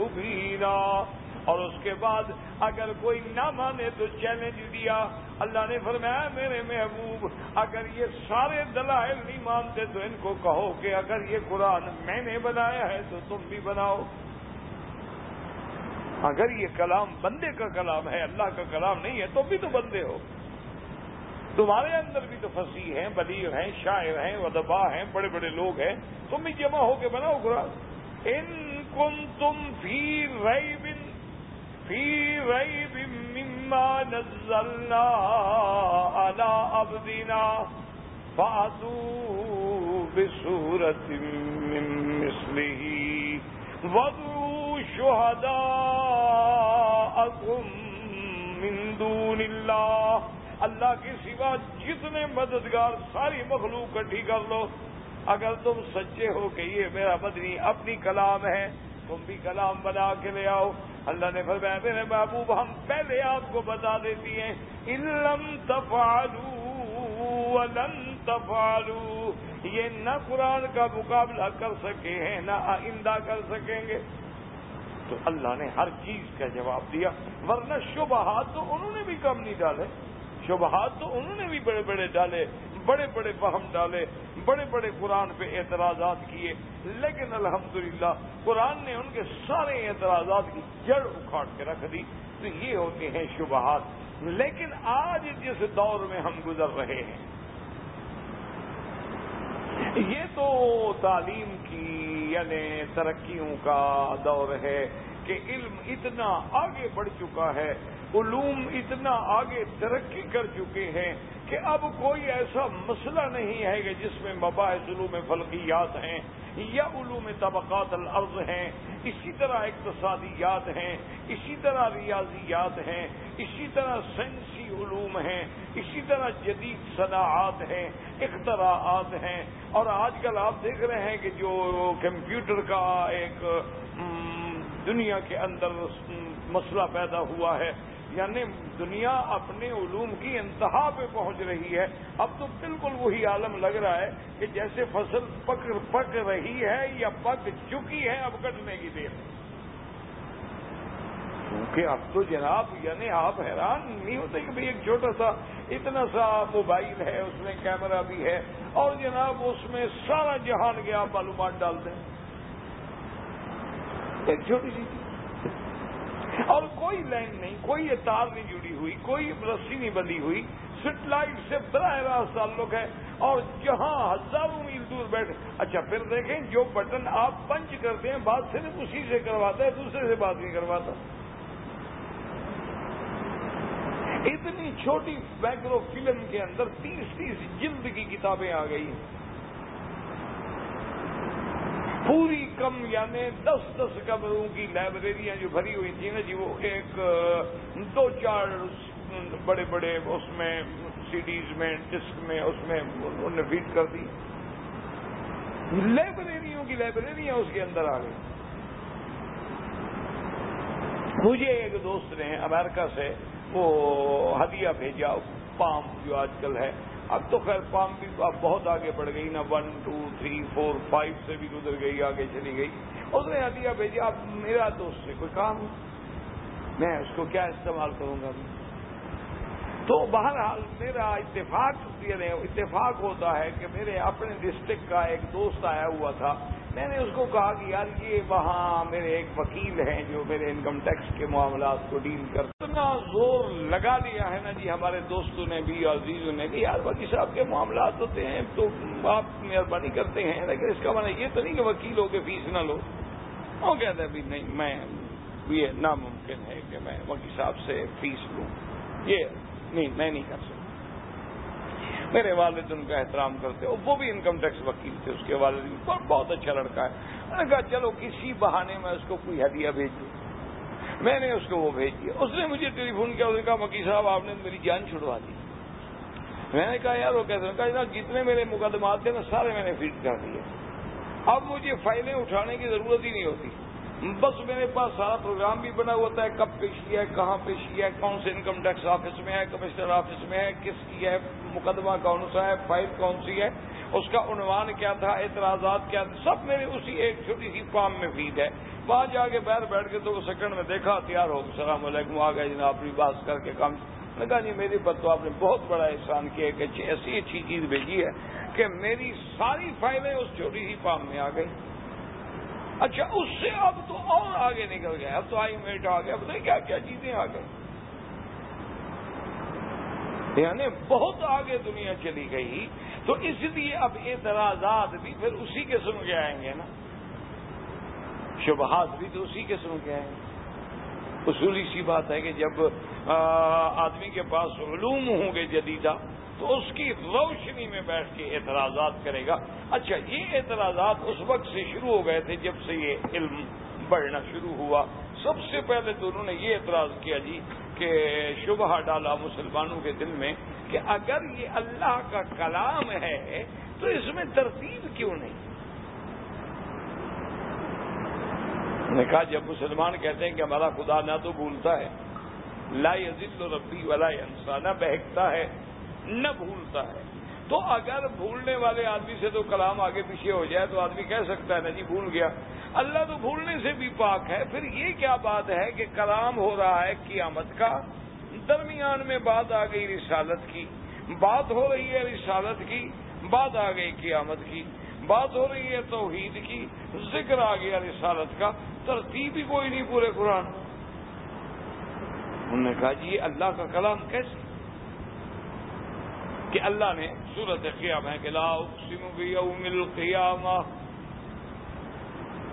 مبینا. اور اس کے بعد اگر کوئی نہ مانے تو چیلنج دیا۔ اللہ نے فرمایا، میرے محبوب، اگر یہ سارے دلائل نہیں مانتے تو ان کو کہو کہ اگر یہ قرآن میں نے بنایا ہے تو تم بھی بناؤ۔ اگر یہ کلام بندے کا کلام ہے، اللہ کا کلام نہیں ہے تو بھی تو بندے ہو۔ تمہارے اندر بھی تو فصیح ہیں بلیر ہیں، شاعر ہیں ودبا ہیں، بڑے بڑے لوگ ہیں۔ تم بھی جمع ہو کے بناؤ قرآن۔ ان کن تم بھی رئی في ريب مما نزلنا على عبدنا فأتوا بسورة من مثله وضعوا شهداءكم من دون الله. اللہ کے سوا جتنے مددگار ساری مخلوق کٹھی کر لو. اگر تم سچے ہو کہ یہ میرا مدنی اپنی کلام ہے، تم بھی کلام بنا کے لے آؤ۔ اللہ نے فرمایا میرے محبوب، ہم پہلے آپ کو بتا دیتی ہیں علم تفالو ولن تفالو یہ نہ قرآن کا مقابلہ کر سکے ہیں، نہ آئندہ کر سکیں گے۔ تو اللہ نے ہر چیز کا جواب دیا، ورنہ شبہات تو انہوں نے بھی کم نہیں ڈالے۔ شبہات تو انہوں نے بھی بڑے بڑے ڈالے، بڑے بڑے فہم ڈالے۔ بڑے بڑے قرآن پہ اعتراضات کیے، لیکن الحمدللہ قرآن نے ان کے سارے اعتراضات کی جڑ اکھاڑ کے رکھ دی۔ تو یہ ہوتے ہیں شبہات۔ لیکن آج جس دور میں ہم گزر رہے ہیں، یہ تو تعلیم کی یعنی ترقیوں کا دور ہے۔ کہ علم اتنا آگے بڑھ چکا ہے، علوم اتنا آگے ترقی کر چکے ہیں کہ اب کوئی ایسا مسئلہ نہیں ہے کہ جس میں مباحث علوم فلقیات ہیں یا علوم طبقات الارض ہیں۔ اسی طرح اقتصادیات ہیں، اسی طرح ریاضیات ہیں، اسی طرح سائنسی علوم ہیں، اسی طرح جدید صناعات ہیں، اختراعات ہیں۔ اور آج کل آپ دیکھ رہے ہیں کہ جو کمپیوٹر کا ایک دنیا کے اندر مسئلہ پیدا ہوا ہے یعنی دنیا اپنے علوم کی انتہا پہ پہنچ رہی ہے اب تو بالکل وہی عالم لگ رہا ہے کہ جیسے فصل پک پک رہی ہے یا پک چکی ہے اب کٹنے کی دیر۔ کیونکہ اب تو جناب یعنی آپ حیران نہیں ہوتے کہ بھئی ایک چھوٹا سا اتنا سا موبائل ہے، اس میں کیمرہ بھی ہے اور جناب اس میں سارا جہان کے آپ معلومات ڈال دیں۔ ایک چھوٹی سی اور کوئی لائن نہیں، کوئی تار نہیں جڑی ہوئی، کوئی رسی نہیں بندی ہوئی۔ سیٹلائٹ سے براہ راست تعلق ہے۔ اور جہاں ہزاروں میل دور بیٹھے۔ اچھا پھر دیکھیں جو بٹن آپ پنچ کرتے ہیں، بات صرف اسی سے کرواتا ہے، دوسرے سے بات نہیں کرواتا۔ اتنی چھوٹی مائکرو فلم کے اندر تیس تیس جلد کی کتابیں آ گئی ہیں۔ پوری کم یعنی دس دس کمروں کی لائبریریاں جو بھری ہوئی تھیں نا جی وہ ایک دو چار بڑے بڑے اس میں سی ڈیز میں ڈسک میں اس میں انہوں نے فیڈ کر دی۔ لائبریریوں کی لائبریریاں اس کے اندر آ گئی مجھے ایک دوست نے امریکہ سے وہ ہدیہ بھیجا، پام جو آج کل ہے اب تو خیر پام بھی اب بہت آگے بڑھ گئی نا one two three four five سے بھی گزر گئی، آگے چلی گئی۔ اس نے ہدیہ بھیجا، اب میرا دوست سے کوئی کام میں اس کو کیا استعمال کروں گا؟ تو بہرحال میرا اتفاق یعنی اتفاق ہوتا ہے کہ میرے اپنے ڈسٹرکٹ کا ایک دوست آیا ہوا تھا۔ میں نے اس کو کہا کہ یار یہ وہاں میرے ایک وکیل ہیں جو میرے انکم ٹیکس کے معاملات کو ڈیل کر اتنا زور لگا دیا ہے نا جی ہمارے دوستوں نے بھی اور عزیزوں نے بھی، یار وکیل صاحب کے معاملات ہوتے ہیں، تو آپ مہربانی کرتے ہیں، لیکن اس کا معنی یہ تو نہیں کہ وکیل ہو کے فیس نہ لو۔ وہ کہتے ہیں نہیں، میں یہ ناممکن ہے کہ میں وکیل صاحب سے فیس لوں۔ یہ نہیں، میں نہیں کر سکتا۔ میرے والد ان کا احترام کرتے وہ بھی انکم ٹیکس وکیل تھے، اس کے والد بہت اچھا لڑکا ہے۔ میں نے کہا، چلو کسی بہانے میں اس کو کوئی ہدیہ بھیج دوں میں نے اس کو وہ بھیج دیا۔ اس نے مجھے ٹیلی فون کیا، اس نے کہا وکیل صاحب، آپ نے میری جان چھڑوا دی۔ میں نے کہا، یار، وہ کہتے ہیں کہا جتنے میرے مقدمات تھے نا، سارے میں نے فیڈ کر دیے۔ اب مجھے فائلیں اٹھانے کی ضرورت ہی نہیں ہوتی۔ بس میرے پاس سارا پروگرام بھی بنا ہوا ہے کب پیش کیا ہے، کہاں پیش کیا ہے، کون سے انکم ٹیکس آفس میں ہے، کمشنر آفس میں ہے، کس کی ہے، مقدمہ کون سا ہے، فائل کون سی ہے۔ اس کا عنوان کیا تھا، اعتراضات کیا تھا سب میرے اسی ایک چھوٹی سی فارم میں فیڈ ہے۔ وہاں جا کے باہر بیٹھ کے تو وہ سیکنڈ میں دیکھا، تیار ہو، السلام علیکم، آ گئے جناب، اپنی بات کر کے کام۔ نے کہا جی میری پر تو آپ نے بہت بڑا احسان کیا کہ ایسی اچھی چیز بھیجی ہے کہ میری ساری فائلیں اس چھوٹی سی فارم میں آ گئی اچھا اس سے اب تو اور آگے نکل گیا اب تو آئی میٹ آ گیا بتائیے کیا کیا چیزیں آ گئی یعنی بہت آگے دنیا چلی گئی۔ تو اس لیے اب اعتراضات بھی پھر اسی قسم کے آئیں گے نا۔ شبہات بھی تو اسی قسم کے آئیں گے۔ اصولی سی بات ہے کہ جب آدمی کے پاس علوم ہوں گے جدیدہ، تو اس کی روشنی میں بیٹھ کے اعتراضات کرے گا۔ اچھا یہ اعتراضات اس وقت سے شروع ہو گئے تھے جب سے یہ علم بڑھنا شروع ہوا۔ سب سے پہلے تو انہوں نے یہ اعتراض کیا جی کہ شبہ ڈالا مسلمانوں کے دل میں۔ کہ اگر یہ اللہ کا کلام ہے تو اس میں ترتیب کیوں نہیں؟ نے کہا جب مسلمان کہتے ہیں کہ ہمارا خدا نہ تو بھولتا ہے، لا یزل ربی ولا انسان نہ بہکتا ہے، نہ بھولتا ہے۔ تو اگر بھولنے والے آدمی سے تو کلام آگے پیچھے ہو جائے تو آدمی کہہ سکتا ہے نا جی بھول گیا۔ اللہ تو بھولنے سے بھی پاک ہے۔ پھر یہ کیا بات ہے کہ کلام ہو رہا ہے قیامت کا؟ درمیان میں بات آ گئی رسالت کی بات ہو رہی ہے رسالت کی بات آ گئی قیامت کی بات ہو رہی ہے توحید کی، ذکر آ گیا رسالت کا، ترتیب ہی کوئی نہیں پورے قرآن۔ انہوں نے کہا جی اللہ کا کلام کیسے؟ کہ اللہ نے صورت قیام ہے کہ لا اقسم بیوم القیامہ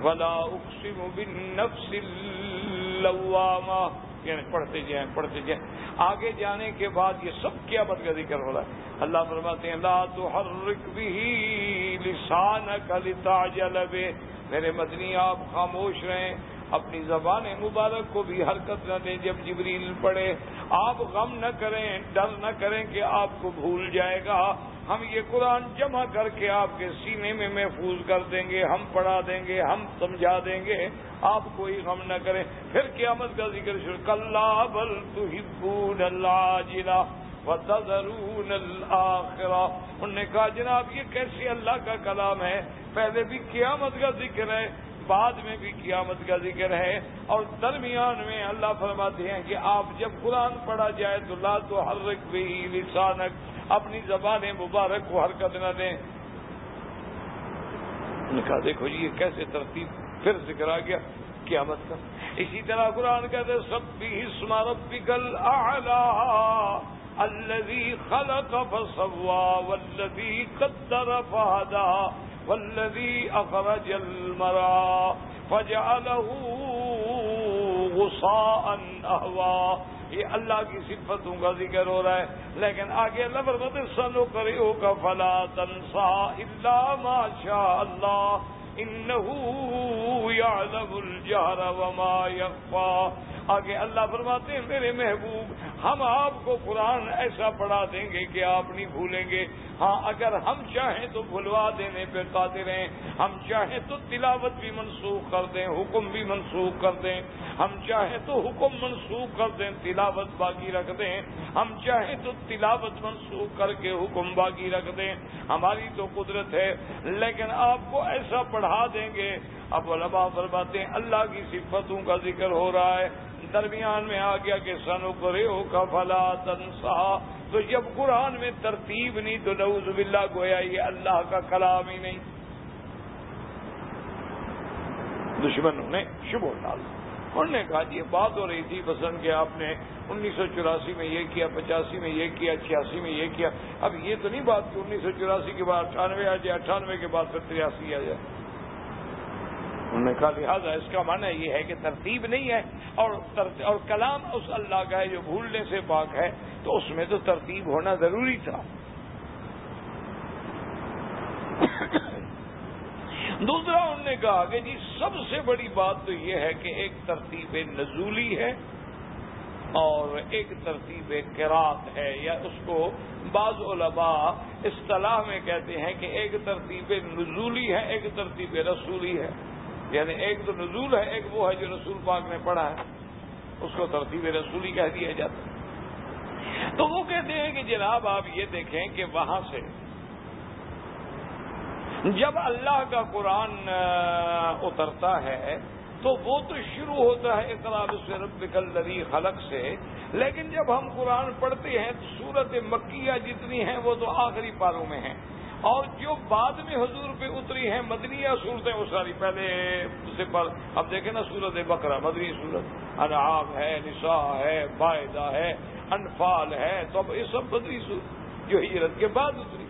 ولا اقسم بالنفس اللوامہ۔ یعنی پڑھتے جائیں پڑھتے جائیں۔ آگے جانے کے بعد یہ سب کیا بد کا ذکر ہو رہا ہے۔ اللہ فرماتے ہیں، لا تحرک بھی لسانک لتعجل به میرے مدنی، آپ خاموش رہیں، اپنی زبان مبارک کو بھی حرکت نہ دیں جب جبریل پڑے آپ غم نہ کریں، ڈر نہ کریں کہ آپ کو بھول جائے گا۔ ہم یہ قرآن جمع کر کے آپ کے سینے میں محفوظ کر دیں گے، ہم پڑھا دیں گے، ہم سمجھا دیں گے، آپ کوئی غم نہ کریں۔ پھر قیامت کا ذکر شروع کلّہ بل تو اللہ جلا وتذرون الآخرہ انہوں نے کہا، جناب، یہ کیسے اللہ کا کلام ہے؟ پہلے بھی قیامت کا ذکر ہے، بعد میں بھی قیامت کا ذکر ہے۔ اور درمیان میں اللہ فرماتے ہیں کہ آپ جب قرآن پڑھا جائے تو لا تو حرک بھی لسانک۔ اپنی زبان مبارک کو حرکت نہ دیں۔ نے کہا، دیکھو جی یہ کیسے ترتیب پھر ذکر آ گیا، قیامت کا۔ اسی طرح قرآن کہتے سب بھی اسما ربکل اعلی الذي خلق فسوى والذي قدر فهدى والذي اخرج المرعى فجعله غصاء اهوى یہ اللہ کی صفتوں کا ذکر ہو رہا ہے۔ لیکن آگے اللہ فرماتے سنو کریو کا فلا تنسا اللہ ماشا اللہ، انہو یعلم الجہر وما یخفا آگے اللہ فرماتے ہیں، میرے محبوب، ہم آپ کو قرآن ایسا پڑھا دیں گے کہ آپ نہیں بھولیں گے۔ ہاں اگر ہم چاہیں تو بھلوا دینے پہ قادر ہیں۔ ہم چاہیں تو تلاوت بھی منسوخ کر دیں، حکم بھی منسوخ کر دیں۔ ہم چاہیں تو حکم منسوخ کر دیں، تلاوت باقی رکھ دیں۔ ہم چاہیں تو تلاوت منسوخ کر کے حکم باقی رکھ دیں۔ ہماری تو قدرت ہے، لیکن آپ کو ایسا پڑھا دیں گے۔ اب علماء فرماتے ہیں، اللہ کی صفتوں کا ذکر ہو رہا ہے۔ درمیان میں آ گیا کہ سنو کرے ہو کا فلا تنسا۔ تو جب قرآن میں ترتیب نہیں تو نعوذ باللہ گویا یہ اللہ کا کلام ہی نہیں۔ دشمنوں نے شبو ڈال۔ انہوں نے کہا جی بات ہو رہی تھی پسند کہ آپ نے انیس سو چوراسی میں یہ کیا، پچاسی میں یہ کیا، چھیاسی میں یہ کیا۔ اب یہ تو نہیں بات کہ انیس سو چوراسی کے بعد اٹھانوے آ جائے، اٹھانوے کے بعد پھر تریاسی آ جائے۔ انہوں نے کہا، لہٰذا اس کا معنی یہ ہے کہ ترتیب نہیں ہے اور اور کلام اس اللہ کا ہے جو بھولنے سے پاک ہے، تو اس میں تو ترتیب ہونا ضروری تھا۔ دوسرا انہوں نے کہا کہ جی سب سے بڑی بات تو یہ ہے کہ ایک ترتیب نزولی ہے اور ایک ترتیب کراط ہے، یا اس کو بعض علماء اصطلاح میں کہتے ہیں کہ ایک ترتیب نزولی ہے، ایک ترتیب رسولی ہے۔ یعنی ایک تو نزول ہے، ایک وہ ہے جو رسول پاک نے پڑھا ہے۔ اس کو ترتیب رسولی کہہ دیا جاتا ہے۔ تو وہ کہتے ہیں کہ جناب آپ یہ دیکھیں کہ وہاں سے جب اللہ کا قرآن اترتا ہے، تو وہ تو شروع ہوتا ہے اقراب سے رب لری خلق سے۔ لیکن جب ہم قرآن پڑھتے ہیں تو صورت مکیہ جتنی ہیں، وہ تو آخری پاروں میں ہیں۔ اور جو بعد میں حضور پہ اتری ہیں، مدنیہ صورتیں وہ ساری پہلے سے پر اب دیکھیں نا سورت بکرا مدنی صورت انعام ہے، نساء ہے باعدہ ہے، انفال ہے، تو اب یہ سب مدنی صورت جو ہجرت کے بعد اتری۔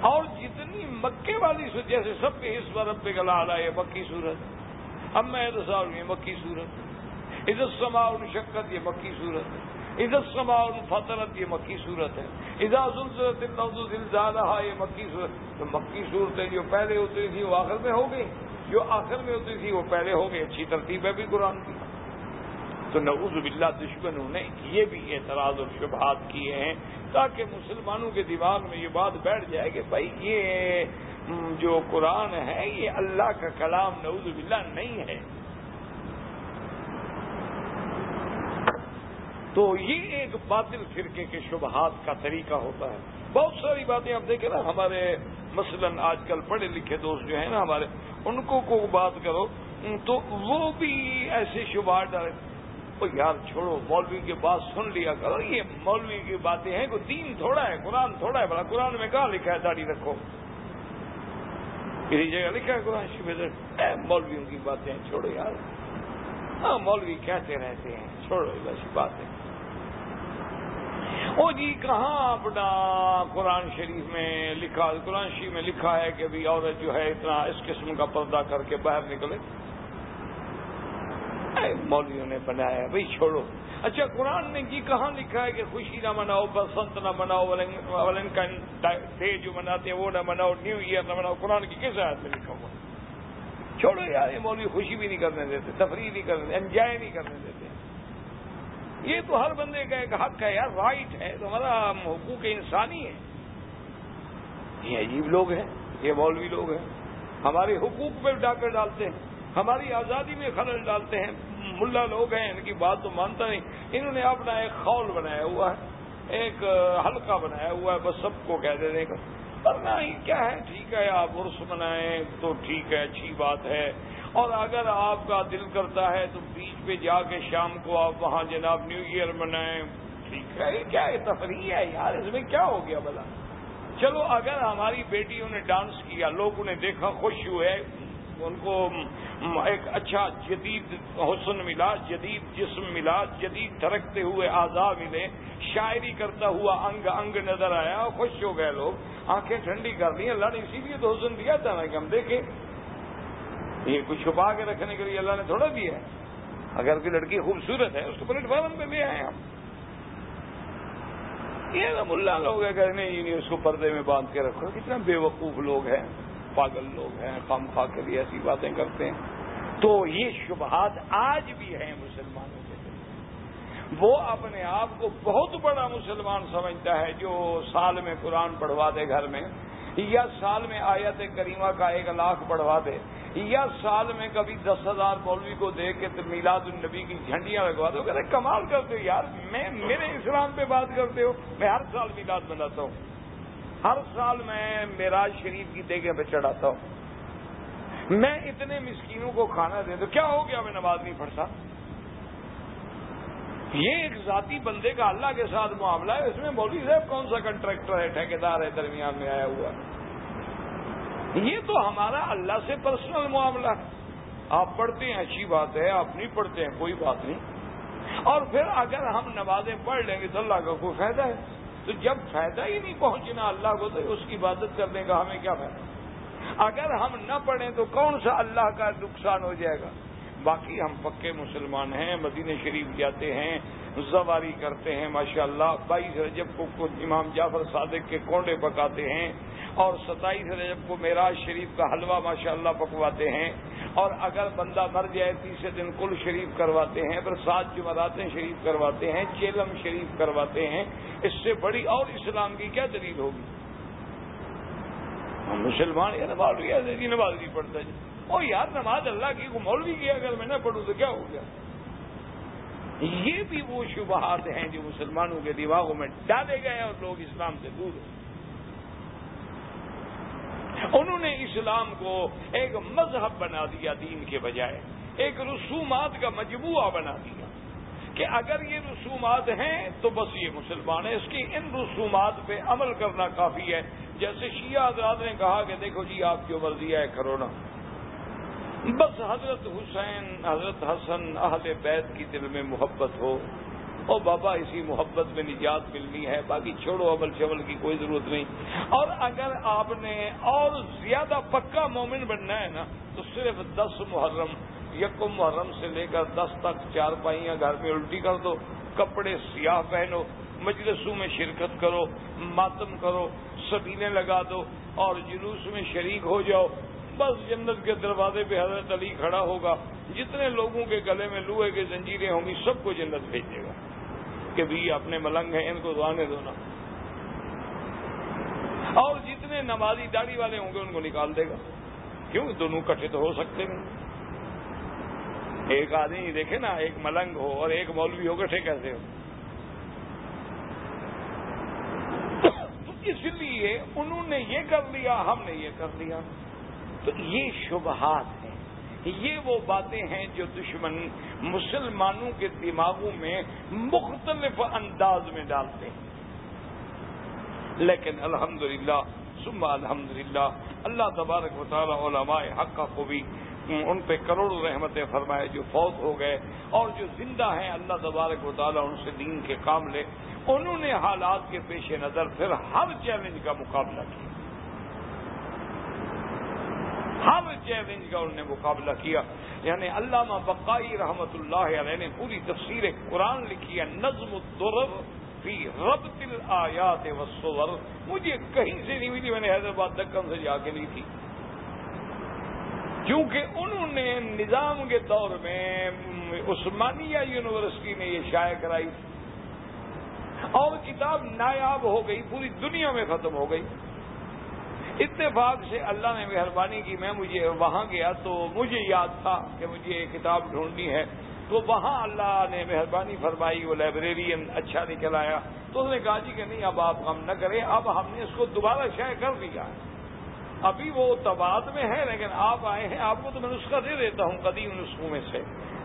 اور جتنی مکے والی صورت جیسے سب کے اس بار پہ گلا یہ مکی صورت اب میں یہ مکی صورت عزت سما شکت یہ مکی صورت ہے عزت سما فطرت یہ مکی صورت ہے. رہا یہ مکی صورت تو مکی صورتیں جو پہلے اتری تھی وہ آخر میں ہو گئی جو آخر میں اتری تھی وہ پہلے ہو گئی اچھی ترتیب ہے بھی قرآن کی. تو نعوذ باللہ دشمنوں نے یہ بھی اعتراض اور شبہات کیے ہیں تاکہ مسلمانوں کے دماغ میں یہ بات بیٹھ جائے کہ بھائی، یہ جو قرآن ہے، یہ اللہ کا کلام نعوذ باللہ نہیں ہے۔ تو یہ ایک باطل فرقے کے شبہات کا طریقہ ہوتا ہے۔ بہت ساری باتیں آپ دیکھیں نا، ہمارے مثلا آج کل پڑھے لکھے دوست جو ہیں نا ہمارے، ان کو کو بات کرو، تو وہ بھی ایسے شبہات ڈالے وہ یار چھوڑو، مولوی کی بات سن لیا کرو۔ یہ مولوی کی باتیں ہیں کہ دین تھوڑا ہے، قرآن تھوڑا ہے بڑا قرآن میں کہاں لکھا ہے داڑھی رکھو۔ کسی جگہ لکھا ہے قرآن شیف مولویوں کی باتیں چھوڑو یار۔ ہاں مولوی کہتے رہتے ہیں، چھوڑو ایسی باتیں او جی کہاں اپنا قرآن شریف میں لکھا، قرآن شریف میں لکھا ہے کہ بھی عورت جو ہے اتنا اس قسم کا پردہ کر کے باہر نکلے؟ مولویوں نے بنایا، بھائی چھوڑو۔ اچھا قرآن نے جی کہاں لکھا ہے کہ خوشی نہ مناؤ، بسنت نہ مناؤ ڈے جو مناتے ہیں وہ نہ مناؤ، نیو ایئر نہ مناؤ، قرآن کی کس آیت میں لکھا ہوا چھوڑو یار، یہ مولوی خوشی بھی نہیں کرنے دیتے، تفریح نہیں کرنے انجوائے نہیں کرنے دیتے۔ یہ تو ہر بندے کا ایک حق ہے یار رائٹ ہے، تو مطلب ہمارا حقوق انسانی ہے یہ عجیب لوگ ہیں، یہ مولوی لوگ ہیں۔ ہمارے حقوق پہ ڈاکر ڈالتے ہیں، ہماری آزادی میں خلل ڈالتے ہیں۔ ملا لوگ ہیں، ان کی بات تو مانتا نہیں۔ انہوں نے اپنا ایک خول بنایا ہوا ہے، ایک حلقہ بنایا ہوا ہے، بس سب کو کہہ دینے کا۔ کرنا ہی کیا ہے، ٹھیک ہے، آپ عرس منائیں تو ٹھیک ہے، اچھی بات ہے۔ اور اگر آپ کا دل کرتا ہے تو بیچ پہ جا کے شام کو آپ وہاں جناب نیو ایئر منائیں ٹھیک ہے کیا ہے تفریح ہے یار؟ اس میں کیا ہو گیا بلا چلو، اگر ہماری بیٹیوں نے ڈانس کیا، لوگوں نے دیکھا، خوش ہوئے۔ ان کو ایک اچھا جدید حسن ملا، جدید جسم ملا، جدید تھرکتے ہوئے آزا ملے۔ شاعری کرتا ہوا انگ انگ نظر آیا، خوش ہو گئے لوگ۔ آنکھیں ٹھنڈی کر دی اللہ نے اسی لیے تو حسن دیا تھا نا کہ ہم دیکھیں۔ یہ کچھ چھپا کے رکھنے کے لیے اللہ نے تھوڑا دیا ہے۔ اگر کوئی لڑکی خوبصورت ہے، اس کو پلیٹ فارم پہ لے آئے ہم۔ یہ ملا لوگ ہے کہ نہیں اس کو پردے میں باندھ کے رکھو۔ کتنا بے وقوف لوگ ہیں، پاگل لوگ ہیں، خام خا کے لیے ایسی باتیں کرتے ہیں۔ تو یہ شبہات آج بھی ہیں مسلمانوں کے دل وہ اپنے آپ کو بہت بڑا مسلمان سمجھتا ہے جو سال میں قرآن پڑھوا دے گھر میں۔ یا سال میں آیت کریمہ کا ایک لاکھ بڑھوا دے، یا سال میں کبھی دس ہزار مولوی کو دے کے میلاد النبی کی جھنڈیاں لگوا دو، کہتے کمال کرتے ہو یار، میں میرے اسلام پہ بات کرتے ہو، میں ہر سال میلاد بناتا ہوں۔ ہر سال میں میراج شریف کی دیگے پہ چڑھاتا ہوں۔ میں اتنے مسکینوں کو کھانا دے دو، کیا ہو گیا میں نماز نہیں پڑھتا؟ یہ ایک ذاتی بندے کا اللہ کے ساتھ معاملہ ہے، اس میں مولوی صاحب کون سا کنٹریکٹر ہے، ٹھیکیدار ہے، درمیان میں آیا ہوا یہ تو ہمارا اللہ سے پرسنل معاملہ ہے۔ آپ پڑھتے ہیں، اچھی بات ہے، آپ نہیں پڑھتے ہیں، کوئی بات نہیں۔ اور پھر اگر ہم نمازیں پڑھ لیں گے تو اللہ کا کوئی فائدہ ہے؟ تو جب فائدہ ہی نہیں پہنچنا اللہ کو، تو اس کی عبادت کرنے کا ہمیں کیا فائدہ؟ اگر ہم نہ پڑھیں تو کون سا اللہ کا نقصان ہو جائے گا؟ باقی ہم پکے مسلمان ہیں، مدینہ شریف جاتے ہیں، زواری کرتے ہیں ماشاء اللہ بائیس رجب کو امام جعفر صادق کے کونڈے پکاتے ہیں اور ستائیس رجب کو معراج شریف کا حلوہ ماشاء اللہ پکواتے ہیں اور اگر بندہ مر جائے تیسرے دن کل شریف کرواتے ہیں، پھر سات جمعراتیں شریف کرواتے ہیں، چیلم شریف کرواتے ہیں، اس سے بڑی اور اسلام کی کیا دلیل ہوگی؟ مسلمان یہ نماز بھی نماز نہیں پڑھتا جی اور یار، نماز اللہ کی کو مولوی کی اگر میں نہ پڑھوں تو کیا ہو گیا؟ یہ بھی وہ شبہات ہیں جو مسلمانوں کے دماغوں میں ڈالے گئے اور لوگ اسلام سے دور ہیں۔ انہوں نے اسلام کو ایک مذہب بنا دیا دین کے بجائے، ایک رسومات کا مجموعہ بنا دیا کہ اگر یہ رسومات ہیں تو بس یہ مسلمان ہے اس کی ان رسومات پہ عمل کرنا کافی ہے۔ جیسے شیعہ حضرات نے کہا کہ دیکھو جی آپ جو مرضی ہے، کرونا۔ بس حضرت حسین، حضرت حسن اہل بیت کی دل میں محبت ہو اور بابا اسی محبت میں نجات ملنی ہے، باقی چھوڑو، عمل چمل کی کوئی ضرورت نہیں۔ اور اگر آپ نے اور زیادہ پکا مومن بننا ہے نا، تو صرف دس محرم، یکم محرم سے لے کر دس تک چار پائیاں گھر میں الٹی کر دو، کپڑے سیاہ پہنو، مجلسوں میں شرکت کرو، ماتم کرو سبینے لگا دو، اور جلوس میں شریک ہو جاؤ بس جنت کے دروازے پہ حضرت علی کھڑا ہوگا۔ جتنے لوگوں کے گلے میں لوہے کے زنجیریں ہوں گی، سب کو جنت بھیج دے گا۔ کہ بھی اپنے ملنگ ہیں، ان کو دعانے دونا اور جتنے نمازی داڑھی والے ہوں گے، ان کو نکال دے گا۔ کیوں؟ دونوں کٹھے تو ہو سکتے ہیں۔ ایک آدمی دیکھے نا، ایک ملنگ ہو اور ایک مولوی ہو کٹھے کیسے ہو؟ اس لیے انہوں نے یہ کر لیا، ہم نے یہ کر لیا۔ تو یہ شبہات ہیں۔ یہ وہ باتیں ہیں جو دشمن مسلمانوں کے دماغوں میں مختلف انداز میں ڈالتے ہیں۔ لیکن الحمدللہ للہ الحمدللہ، اللہ تبارک و تعالی علماء حقہ کو بھی ان پہ کروڑوں رحمتیں فرمائے جو فوت ہو گئے اور جو زندہ ہیں، اللہ تبارک و تعالیٰ ان سے دین کے کام لے۔ انہوں نے حالات کے پیش نظر پھر ہر چیلنج کا مقابلہ کیا۔ ہر چیلنج کا انہوں نے مقابلہ کیا۔ یعنی علامہ بقائی رحمت اللہ علیہ نے پوری تفسیر قرآن لکھی ہے، نظم الدرب فی رب تل آیات مجھے کہیں سے نہیں ملی، میں نے حیدرآباد دکن سے جا کے لی تھی۔ کیونکہ انہوں نے نظام کے دور میں عثمانیہ یونیورسٹی نے یہ شائع کرائی۔ اور کتاب نایاب ہو گئی، پوری دنیا میں ختم ہو گئی۔ اتفاق سے اللہ نے مہربانی کی، میں مجھے وہاں گیا تو مجھے یاد تھا کہ مجھے یہ کتاب ڈھونڈنی ہے۔ تو وہاں اللہ نے مہربانی فرمائی، وہ لائبریرین اچھا نکل آیا۔ تو اس نے کہا جی کہ نہیں، اب آپ غم نہ کریں، اب ہم نے اس کو دوبارہ شائع کر دیا۔ ابھی وہ تباد میں ہے لیکن آپ آئے ہیں، آپ کو تو میں نسخہ دے دیتا ہوں قدیم نسخوں میں سے۔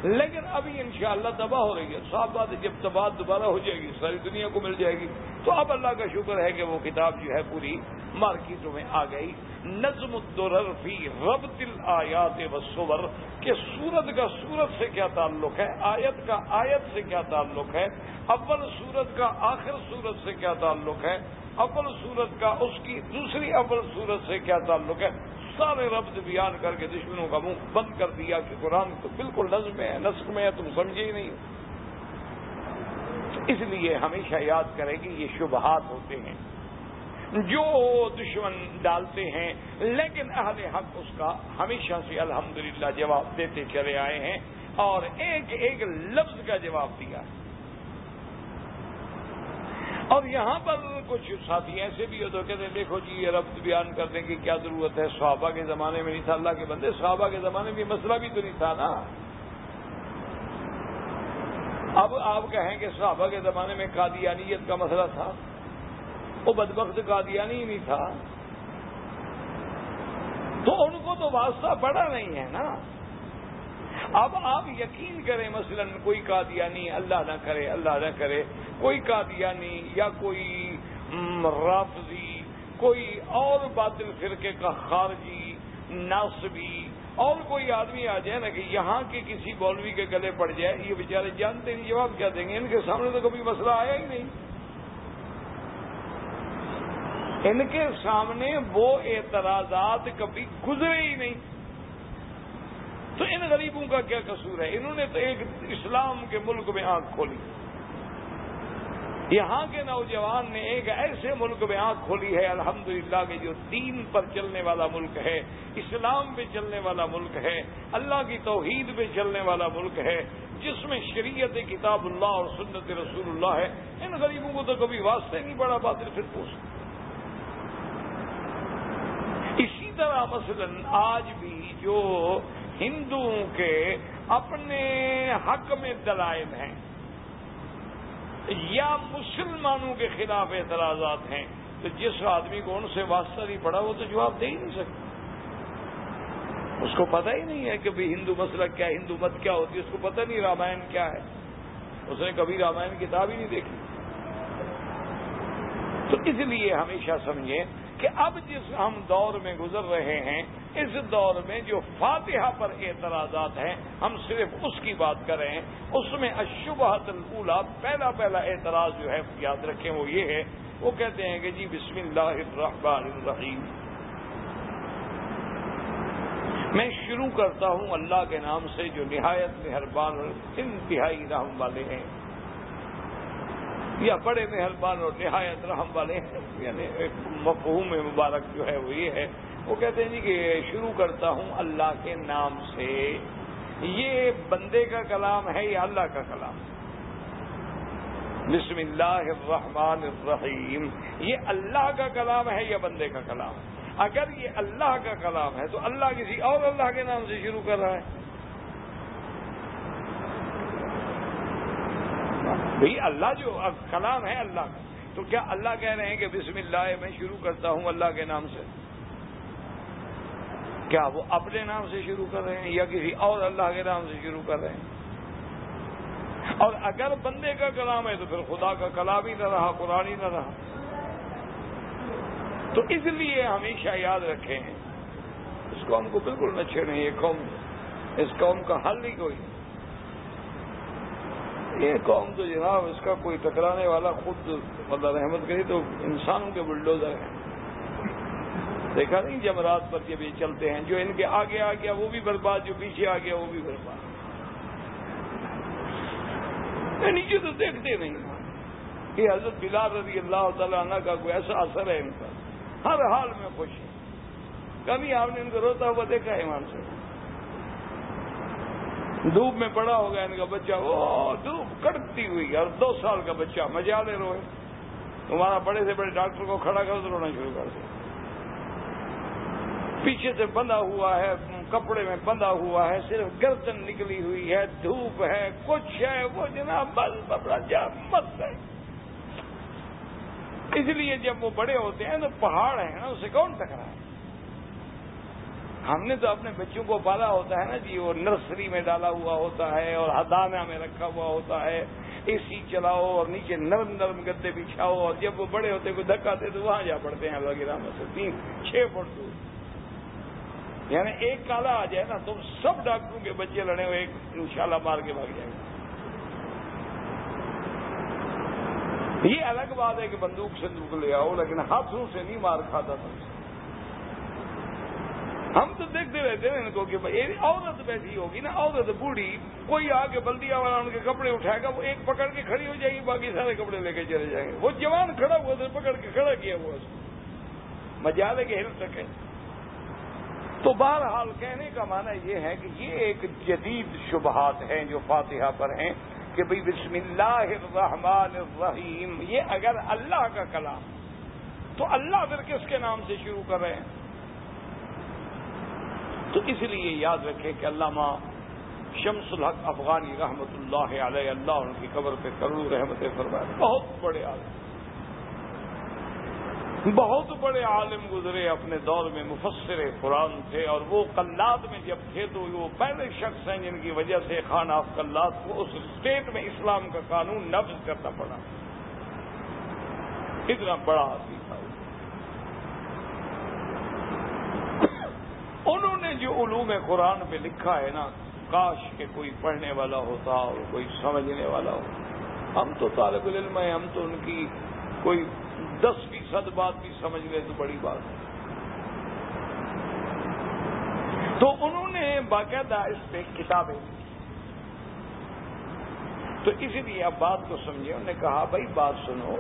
لیکن ابھی انشاءاللہ تباہ ہو رہی ہے۔ صاف بات ہے، جب تباہ دوبارہ ہو جائے گی، ساری دنیا کو مل جائے گی۔ تو اب اللہ کا شکر ہے کہ وہ کتاب جو ہے پوری مارکیٹوں میں آ گئی۔ نظم الدرر فی رب تل آیات وصور کہ سورت کا سورت سے کیا تعلق ہے، آیت کا آیت سے کیا تعلق ہے، اول سورت کا آخر سورت سے کیا تعلق ہے۔ اول سورت کا اس کی دوسری اول سورت سے کیا تعلق ہے؟ سارے ربط بیان کر کے دشمنوں کا منہ بند کر دیا کہ قرآن تو بالکل نظم ہے نسق میں ہے، تم سمجھے ہی نہیں اس لیے ہمیشہ یاد کرے کہ یہ شبہات ہوتے ہیں۔ جو دشمن ڈالتے ہیں، لیکن اہل حق اس کا ہمیشہ سے الحمدللہ جواب دیتے چلے آئے ہیں اور ایک ایک لفظ کا جواب دیا ہے۔ اور یہاں پر کچھ ساتھی ایسے بھی ہوتے کہتے ہیں، دیکھو جی یہ ربط بیان کرنے کی کیا ضرورت ہے؟ صحابہ کے زمانے میں نہیں تھا۔ اللہ کے بندے، صحابہ کے زمانے میں مسئلہ بھی تو نہیں تھا نا۔ اب آپ کہیں کہ صحابہ کے زمانے میں قادیانیت کا مسئلہ تھا، وہ بدبخت قادیانی ہی نہیں تھا۔ تو ان کو تو واسطہ پڑا نہیں ہے نا۔ اب آپ یقین کریں، مثلا کوئی قادیانی اللہ نہ کرے، اللہ نہ کرے، کوئی قادیانی یا کوئی رافضی کوئی اور باطل فرقے کا خارجی، ناصبی، اور کوئی آدمی آ جائے نا کہ یہاں کے کسی مولوی کے گلے پڑ جائے، یہ بیچارے جانتے نہیں جواب کیا دیں گے؟ ان کے سامنے تو کبھی مسئلہ آیا ہی نہیں۔ ان کے سامنے وہ اعتراضات کبھی گزرے ہی نہیں۔ تو ان غریبوں کا کیا قصور ہے؟ انہوں نے تو ایک اسلام کے ملک میں آنکھ کھولی۔ یہاں کے نوجوان نے ایک ایسے ملک میں آنکھ کھولی ہے، الحمدللہ کہ جو دین پر چلنے والا ملک ہے، اسلام پہ چلنے والا ملک ہے، اللہ کی توحید پہ چلنے والا ملک ہے، جس میں شریعت کتاب اللہ اور سنت رسول اللہ ہے، ان غریبوں کو تو کبھی واسطے نہیں پڑا باطل پھر پوچھ اسی طرح مثلا آج بھی جو ہندوؤں کے اپنے حق میں دلائل ہیں یا مسلمانوں کے خلاف اعتراضات ہیں، تو جس آدمی کو ان سے واسطہ نہیں پڑا، وہ تو جواب دے ہی نہیں سکتا۔ اس کو پتہ ہی نہیں ہے کہ ہندو مسئلہ کیا، ہندو مت کیا ہوتی ہے اس کو پتہ نہیں رامائن کیا ہے۔ اس نے کبھی رامائن کتاب ہی نہیں دیکھی۔ تو اس لیے ہمیشہ سمجھیں کہ اب جس ہم دور میں گزر رہے ہیں اس دور میں جو فاتحہ پر اعتراضات ہیں، ہم صرف اس کی بات کریں اس میں اشبہت الاولا پہلا پہلا اعتراض جو ہے، یاد رکھیں وہ یہ ہے۔ وہ کہتے ہیں کہ جی بسم اللہ الرحمن الرحیم۔ میں شروع کرتا ہوں اللہ کے نام سے، جو نہایت مہربان اور انتہائی رحم والے ہیں۔ یا بڑے مہربان اور نہایت رحم والے ہیں یعنی ایک مفہوم مبارک جو ہے وہ یہ ہے۔ وہ کہتے ہیں جی کہ شروع کرتا ہوں اللہ کے نام سے۔ یہ بندے کا کلام ہے یا اللہ کا کلام؟ بسم اللہ الرحمن الرحیم۔ یہ اللہ کا کلام ہے یا بندے کا کلام؟ اگر یہ اللہ کا کلام ہے تو اللہ کسی اور اللہ کے نام سے شروع کر رہا ہے۔ بھئی اللہ جو کلام ہے اللہ کا۔ تو کیا اللہ کہہ رہے ہیں کہ بسم اللہ میں شروع کرتا ہوں اللہ کے نام سے؟ کیا وہ اپنے نام سے شروع کر رہے ہیں یا کسی اور اللہ کے نام سے شروع کر رہے ہیں؟ اور اگر بندے کا کلام ہے تو پھر خدا کا کلام ہی نہ رہا، قرآن ہی نہ رہا۔ تو اس لیے ہمیشہ یاد رکھیں، اس قوم کو بالکل نہ چھیڑیں، یہ قوم، اس قوم کا حل نہیں کوئی۔ یہ قوم تو جناب اس کا کوئی ٹکرانے والا خود مطلب رحمت کری تو انسانوں کے بلڈوزر ہیں۔ دیکھا نہیں جمرات پر جب یہ چلتے ہیں، جو ان کے آگے آ گیا، وہ بھی برباد، جو پیچھے آ گیا، وہ بھی برباد۔ نیچے تو دیکھتے نہیں کہ حضرت بلال رضی اللہ تعالیٰ عنہ کا کوئی ایسا اثر ہے ان کا؟ ہر حال میں خوش ہے کبھی آپ نے ان کو روتا ہوا دیکھا ہے، ایمان سے؟ دھوپ میں پڑا ہوگا ان کا بچہ، وہ دھوپ کڑکتی ہوئی اور دو سال کا بچہ مزہ لے روئے۔ تمہارا بڑے سے بڑے ڈاکٹر کو کھڑا کر رونا شروع کر دیا۔ پیچھے سے بندھا ہوا ہے، کپڑے میں بندھا ہوا ہے، صرف گردن نکلی ہوئی ہے، دھوپ ہے، کچھ ہے، وہ جناب بس بڑا جب مست ہے اس لیے جب وہ بڑے ہوتے ہیں تو پہاڑ ہے نا، اسے کون ٹکرا ہے؟ ہم نے تو اپنے بچوں کو پالا ہوتا ہے نا جی وہ نرسری میں ڈالا ہوا ہوتا ہے اور ہدانہ میں رکھا ہوا ہوتا ہے۔ اے سی چلاؤ اور نیچے نرم نرم گدے بچھاؤ اور جب وہ بڑے ہوتے کوئی دھکا دے تو وہاں جا پڑتے ہیں وغیرہ میں سے تین، چھ فٹ دور۔ یعنی ایک کالا آ جائے نا، تم سب ڈاکٹروں کے بچے لڑے ہوئے ایک انشاءاللہ مار کے بھاگ جائیں گے۔ یہ الگ بات ہے کہ بندوق سندوق لے آؤ، لیکن ہاتھوں سے نہیں مار کھاتا تھا ہم تو دیکھتے رہتے ہیں ان کو کہ عورت بیٹھی ہوگی نا، عورت بوڑھی، کوئی آ کے بلدیا والا ان کے کپڑے اٹھائے گا، وہ ایک پکڑ کے کھڑی ہو جائے گی، باقی سارے کپڑے لے کے چلے جائیں گے۔ وہ جوان کھڑا ہوا تھا پکڑ کے کھڑا کیا ہوا اس کو۔ مجالے کے ہل سکے تو بہرحال کہنے کا معنی یہ ہے کہ یہ ایک جدید شبہات ہیں جو فاتحہ پر ہیں کہ بھئی بسم اللہ الرحمن الرحیم، یہ اگر اللہ کا کلام، تو اللہ پھر کس کے نام سے شروع کر رہے ہیں؟ تو اس لیے یاد رکھیں کہ علامہ شمس الحق افغانی رحمت اللہ علیہ، اللہ ان کی قبر پہ کروڑ رحمت فرمائے، بہت بڑے عالم بہت بڑے عالم گزرے اپنے دور میں، مفسر قرآن تھے اور وہ کلات میں جب تھے تو وہ پہلے شخص ہیں جن کی وجہ سے خان آف کلات کو اس اسٹیٹ میں اسلام کا قانون نفذ کرنا پڑا۔ اتنا بڑا آدمی تھا انہوں نے جو علوم قرآن پہ لکھا ہے نا، کاش کے کوئی پڑھنے والا ہوتا اور کوئی سمجھنے والا ہوتا۔ ہم تو طالب علم ہیں، ہم تو ان کی کوئی دس فیصد بات بھی سمجھ لے تو بڑی بات ہے۔ تو انہوں نے باقاعدہ اس پہ کتابیں تو اسی لیے اب بات کو سمجھے انہوں نے کہا، بھائی بات سنو،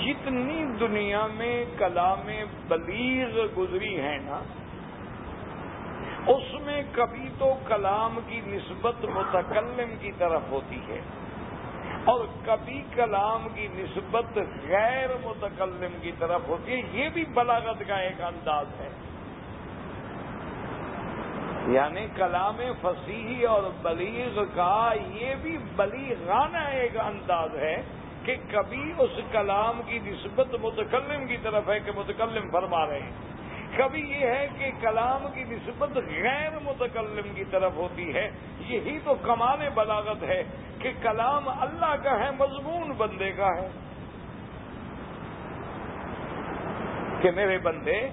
جتنی دنیا میں کلام بلیغ گزری ہے نا، اس میں کبھی تو کلام کی نسبت متکلم کی طرف ہوتی ہے۔ اور کبھی کلام کی نسبت غیر متکلم کی طرف ہوتی ہے، یہ بھی بلاغت کا ایک انداز ہے۔ یعنی کلام فصیح اور بلیغ کا یہ بھی بلیغانہ ایک انداز ہے کہ کبھی اس کلام کی نسبت متکلم کی طرف ہے کہ متکلم فرما رہے ہیں۔ کبھی یہ ہے کہ کلام کی نسبت غیر متکلم کی طرف ہوتی ہے۔ یہی تو کمال بلاغت ہے کہ کلام اللہ کا ہے، مضمون بندے کا ہے۔ کہ میرے بندے،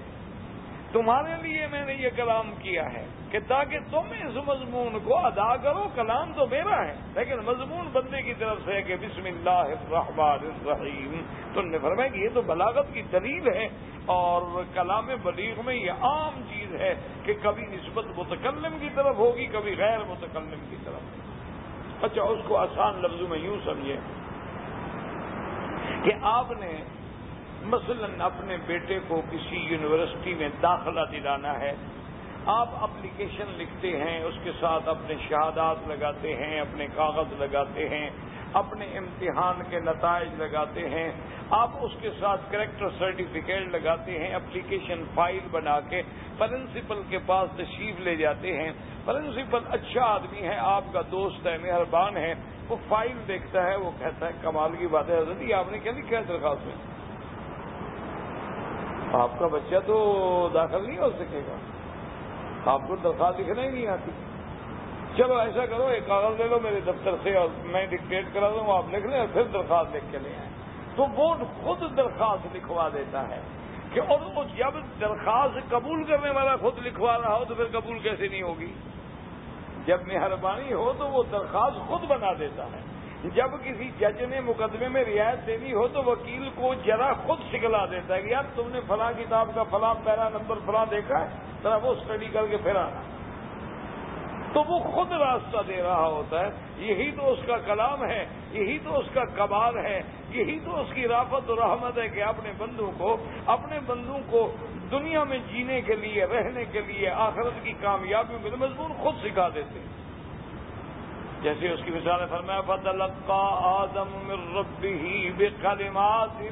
تمہارے لیے میں نے یہ کلام کیا ہے۔ کہ تاکہ تم اس مضمون کو ادا کرو، کلام تو میرا ہے، لیکن مضمون بندے کی طرف سے کہ بسم اللہ الرحمن الرحیم۔ تم نے فرمایا کہ یہ تو بلاغت کی دلیل ہے، اور کلام بلیغ میں یہ عام چیز ہے کہ کبھی نسبت متکلم کی طرف ہوگی، کبھی غیر متکلم کی طرف۔ اچھا اس کو آسان لفظوں میں یوں سمجھے کہ آپ نے مثلا اپنے بیٹے کو کسی یونیورسٹی میں داخلہ دلانا ہے آپ اپلیکیشن لکھتے ہیں، اس کے ساتھ اپنے شہادات لگاتے ہیں، اپنے کاغذ لگاتے ہیں، اپنے امتحان کے نتائج لگاتے ہیں، آپ اس کے ساتھ کریکٹر سرٹیفکیٹ لگاتے ہیں، اپلیکیشن فائل بنا کے پرنسپل کے پاس تشریف لے جاتے ہیں۔ پرنسپل اچھا آدمی ہے، آپ کا دوست ہے، مہربان ہے، وہ فائل دیکھتا ہے، وہ کہتا ہے، کمال کی بات ہے۔ حضرت جی، آپ نے کیا لکھا ہے درخواست میں؟ آپ کا بچہ تو داخل نہیں ہو سکے گا۔ آپ کو درخواست لکھنا ہی نہیں آتی۔ چلو ایسا کرو، ایک کاغذ لے لو میرے دفتر سے اور میں ڈکٹیٹ کرا دوں، آپ لکھ لیں اور پھر درخواست لکھ کے لے آئیں۔ تو وہ خود درخواست لکھوا دیتا ہے کہ اور جب درخواست قبول کرنے والا خود لکھوا رہا ہو تو پھر قبول کیسے نہیں ہوگی؟ جب مہربانی ہو تو وہ درخواست خود بنا دیتا ہے۔ جب کسی جج نے مقدمے میں رعایت دینی ہو تو وکیل کو ذرا خود سکھلا دیتا ہے کہ یار تم نے فلاں کتاب کا فلاں پہلا نمبر فلاں دیکھا ہے، ذرا وہ اسٹڈی کر کے پھر آنا۔ تو وہ خود راستہ دے رہا ہوتا ہے۔ یہی تو اس کا کلام ہے، یہی تو اس کا کمال ہے، یہی تو اس کی رافت و رحمت ہے کہ اپنے بندوں کو، اپنے بندوں کو دنیا میں جینے کے لیے، رہنے کے لیے، آخرت کی کامیابیوں کے مضمون خود سکھا دیتے ہیں۔ جیسے اس کی مثال فرمایا فتلقا آدم من ربه بکلمات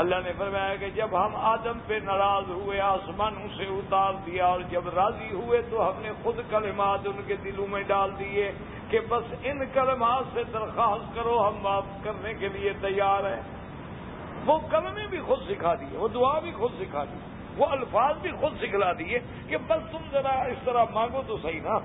اللہ نے فرمایا کہ جب ہم آدم پہ ناراض ہوئے آسمانوں سے اتار دیا، اور جب راضی ہوئے تو ہم نے خود کلمات ان کے دلوں میں ڈال دیے کہ بس ان کلمات سے درخواست کرو، ہم معاف کرنے کے لیے تیار ہیں۔ وہ کلمے بھی خود سکھا دیے، وہ دعا بھی خود سکھا دی وہ الفاظ بھی خود سکھلا دیے کہ بس تم ذرا اس طرح مانگو تو صحیح نا۔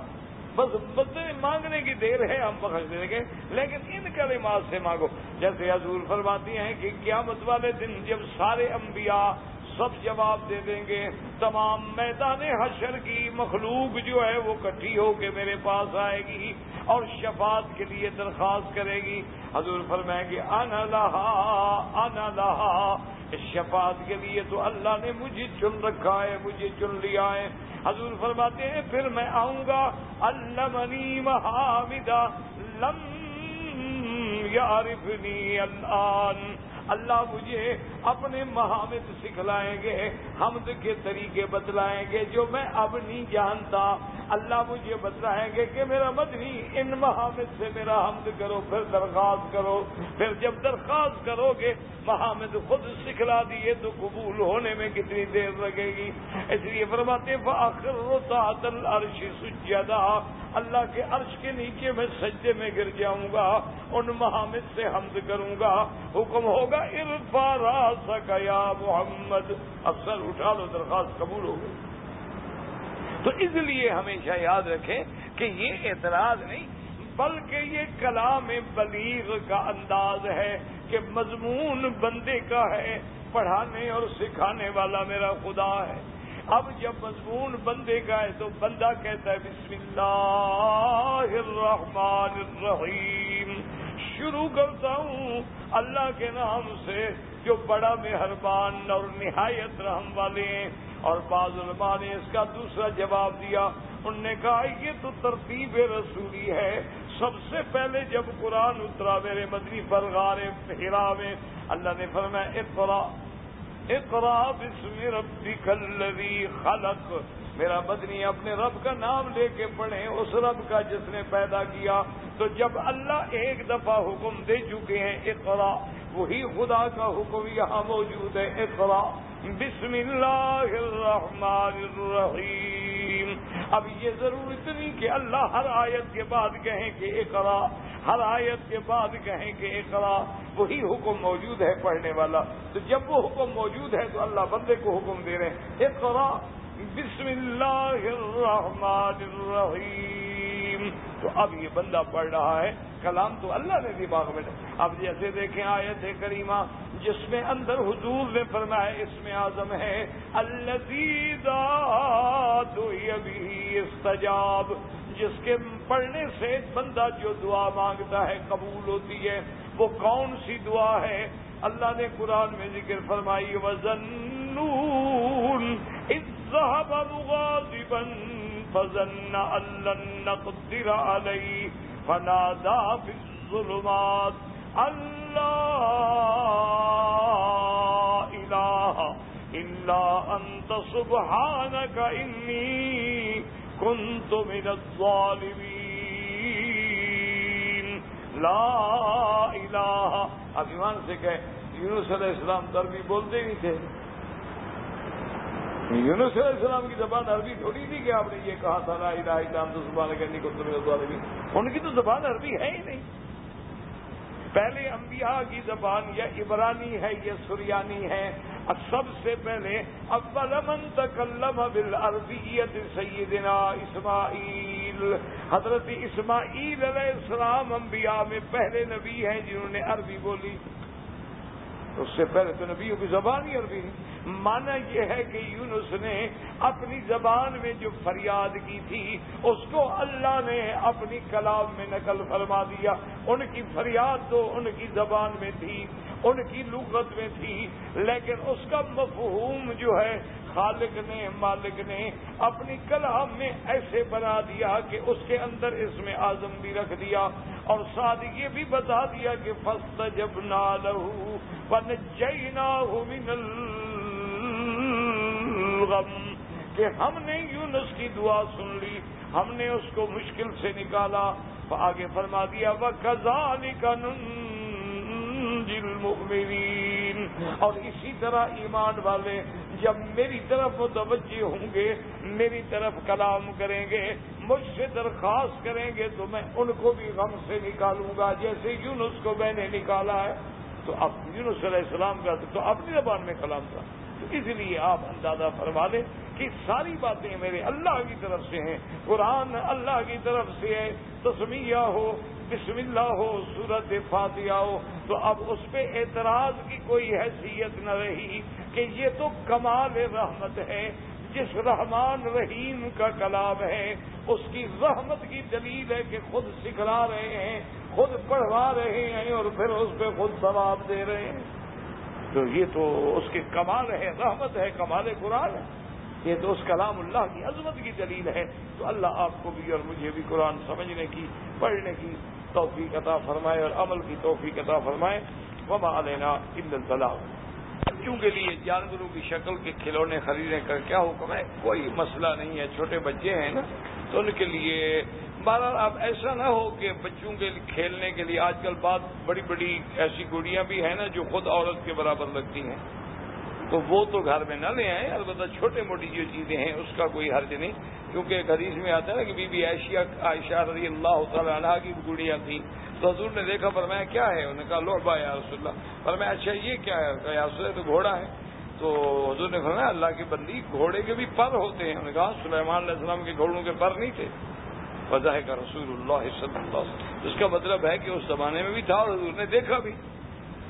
بس بدلے مانگنے کی دیر ہے، ہم بخش دیں گے۔ لیکن ان کلمات سے مانگو۔ جیسے حضور فرماتی ہیں کہ قیامت والے دن جب سارے انبیاء سب جواب دے دیں گے۔ تمام میدان حشر کی مخلوق جو ہے وہ کٹھی ہو کے میرے پاس آئے گی اور شفاعت کے لیے درخواست کرے گی۔ حضور فرمائیں گے ان لہا ان لہا۔ شفاعت کے لیے تو اللہ نے مجھے چن رکھا ہے، مجھے چن لیا ہے۔ حضور فرماتے ہیں، پھر میں آؤں گا۔ اللہ منی محامدہ لم یارفنی اللہ اللہ مجھے اپنے محامد سکھلائیں گے، حمد کے طریقے بتلائیں گے، جو میں اب نہیں جانتا۔ اللہ مجھے بتلائیں گے کہ میرا مدنی، ان محامد سے میرا حمد کرو، پھر درخواست کرو۔ پھر جب درخواست کرو گے محامد خود سکھلا دیے تو قبول ہونے میں کتنی دیر لگے گی۔ اس لیے فرماتے فاخر عرش سجدہ اللہ کے عرش کے نیچے میں سجدے میں گر جاؤں گا، ان محامد سے حمد کروں گا۔ حکم ہوگا ارفا را یا محمد۔ افسر اٹھا لو، درخواست قبول ہو گئی۔ تو اس لیے ہمیشہ یاد رکھیں کہ یہ اعتراض نہیں، بلکہ یہ کلام بلیغ کا انداز ہے کہ مضمون بندے کا ہے، پڑھانے اور سکھانے والا میرا خدا ہے۔ اب جب مضمون بندے کا ہے تو بندہ کہتا ہے، بسم اللہ الرحمن الرحیم۔ شروع کرتا ہوں اللہ کے نام سے، جو بڑا مہربان اور نہایت رحم والے ہیں۔ اور بعض علماء نے اس کا دوسرا جواب دیا۔ انہوں نے کہا، یہ تو ترتیب رسولی ہے۔ سب سے پہلے جب قرآن اترا، میرے مدنی پر غار ہرا میں، اللہ نے فرمایا اقرا اقرا بسم ربک الذی خلق۔ میرا مدنی اپنے رب کا نام لے کے پڑھیں، اس رب کا جس نے پیدا کیا۔ تو جب اللہ ایک دفعہ حکم دے چکے ہیں اقرا وہی خدا کا حکم یہاں موجود ہے اقرا بسم اللہ الرحمن الرحیم۔ اب یہ ضرورت نہیں کہ اللہ ہر آیت کے بعد کہیں کہ اقرا ہر آیت کے بعد کہیں کہ اقرا وہی حکم موجود ہے پڑھنے والا۔ تو جب وہ حکم موجود ہے تو اللہ بندے کو حکم دے رہے ہیں۔ اقرا بسم اللہ الرحمن الرحیم۔ تو اب یہ بندہ پڑھ رہا ہے۔ کلام تو اللہ نے دماغ میں۔ اب جیسے دیکھیں آیت کریمہ، جس میں اندر حضور نے فرمایا، اس میں اعظم ہے الزیز استجاب۔ جس کے پڑھنے سے بندہ جو دعا مانگتا ہے قبول ہوتی ہے، وہ کون سی دعا ہے؟ اللہ نے قرآن میں ذکر فرمائی وزن فزن القدر علیہ فنادا في الظلمات اللہ الہ الا انت سبحانك انی كنت من الظالمين. لا الہ اب ایمان سے کہ یونس علیہ السلام تو عربی بولتے ہی تھے. یونس علیہ السلام کی زبان عربی تھوڑی تھی کہ آپ نے یہ کہا تھا، لا الہ الا انت سبحانك انی كنت من الظالمین ان کی تو زبان عربی ہے ہی نہیں. پہلے انبیاء کی زبان یہ عبرانی ہے یا سریانی ہے۔ سب سے پہلے اول من تکلم بالعربیت سیدنا اسماعیل۔ حضرت اسماعیل علیہ السلام انبیاء میں پہلے نبی ہیں جنہوں نے عربی بولی۔ اس سے پہلے تو نبیوں کی زبان ہی عربی نہیں۔ مانا یہ ہے کہ یونس نے اپنی زبان میں جو فریاد کی تھی، اس کو اللہ نے اپنی کلام میں نقل فرما دیا۔ ان کی فریاد تو ان کی زبان میں تھی، ان کی لغت میں تھی، لیکن اس کا مفہوم جو ہے خالق نے، مالک نے اپنی کلام میں ایسے بنا دیا کہ اس کے اندر اس میں آزم بھی رکھ دیا اور ساتھ یہ بھی بتا دیا کہ فسٹ جب نہ پن کہ ہم نے یونس کی دعا سن لی، ہم نے اس کو مشکل سے نکالا۔ آگے فرما دیا وہ کزال کا اور اسی طرح ایمان والے جب میری طرف متوجہ ہوں گے، میری طرف کلام کریں گے، مجھ سے درخواست کریں گے، تو میں ان کو بھی غم سے نکالوں گا، جیسے یونس کو میں نے نکالا ہے۔ تو اب یونس علیہ السلام کا تو اپنی زبان میں کلام تھا۔ تو اس لیے آپ اندازہ فرما لیں کہ ساری باتیں میرے اللہ کی طرف سے ہیں، قرآن اللہ کی طرف سے ہے، تسمیہ ہو بسم اللہ ہو صورت فاتحہ ہو، تو اب اس پہ اعتراض کی کوئی حیثیت نہ رہی کہ یہ تو کمال رحمت ہے، جس رحمان رحیم کا کلام ہے، اس کی رحمت کی دلیل ہے کہ خود سکھلا رہے ہیں، خود پڑھوا رہے ہیں اور پھر اس پہ خود ثواب دے رہے ہیں۔ تو یہ تو اس کے کمال ہے، رحمت ہے، کمال قرآن ہے۔ یہ تو اس کلام اللہ کی عظمت کی دلیل ہے تو اللہ آپ کو بھی اور مجھے بھی قرآن سمجھنے کی، پڑھنے کی توفیق عطا فرمائے اور عمل کی توفیق عطا فرمائے۔ وما لینا الطلاع بچوں کے لیے جانوروں کی شکل کے کھلونے خریدنے کا کیا حکم ہے؟ کوئی مسئلہ نہیں ہے۔ چھوٹے بچے ہیں نا، تو ان کے لیے بہرحال اب ایسا نہ ہو کہ بچوں کے کھیلنے کے لیے آج کل بات بڑی بڑی ایسی گڑیاں بھی ہیں نا جو خود عورت کے برابر لگتی ہیں۔ تو وہ تو گھر میں نہ لے آئیں، البتہ چھوٹے موٹی جو چیزیں ہیں، اس کا کوئی حرج نہیں۔ کیونکہ حدیث میں آتا ہے نا کہ بی بی عائشہ عائشہ رضی اللہ تعالیٰ عنہ کی گڑیاں تھیں۔ تو حضور نے دیکھا، فرمایا، کیا ہے؟ انہوں نے کہا لوہبا یا رسول اللہ۔ فرمایا اچھا یہ کیا ہے؟ یا رسول تو گھوڑا ہے۔ تو حضور نے فرمایا، اللہ کی بندی گھوڑے کے بھی پر ہوتے ہیں۔ انہوں نے کہا، سلیمان علیہ السلام کے گھوڑوں کے پر نہیں تھے۔ وضاح کا رسول اللہ صلی اللہ علیہ اس کا مطلب ہے کہ اس زمانے میں بھی تھا اور حضور نے دیکھا بھی۔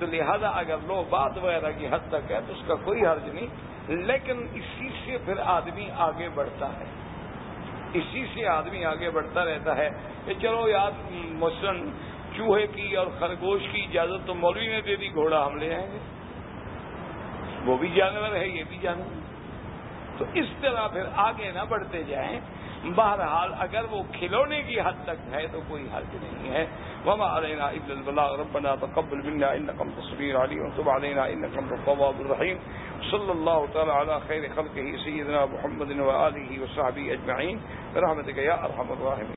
تو لہذا اگر لو بات وغیرہ کی حد تک ہے تو اس کا کوئی حرج نہیں، لیکن اسی سے پھر آدمی آگے بڑھتا ہے۔ اسی سے آدمی آگے بڑھتا رہتا ہے کہ چلو یار مثلاً چوہے کی اور خرگوش کی اجازت تو مولوی نے دے دی، گھوڑا ہم لے آئیں گے۔ وہ بھی جانور ہے، یہ بھی جانور تو اس طرح پھر آگے نہ بڑھتے جائیں بہرحال اگر وہ کھلونے کی حد تک ہے تو کوئی حرج نہیں ہے۔ وما علينا الا البلاغ، ربنا تقبل منا انك انت السميع العليم، وتب علينا انك انت التواب الرحيم۔ صلى الله تعالى على خير خلقه سيدنا محمد واله وصحبه اجمعين برحمتك يا ارحم الراحمين۔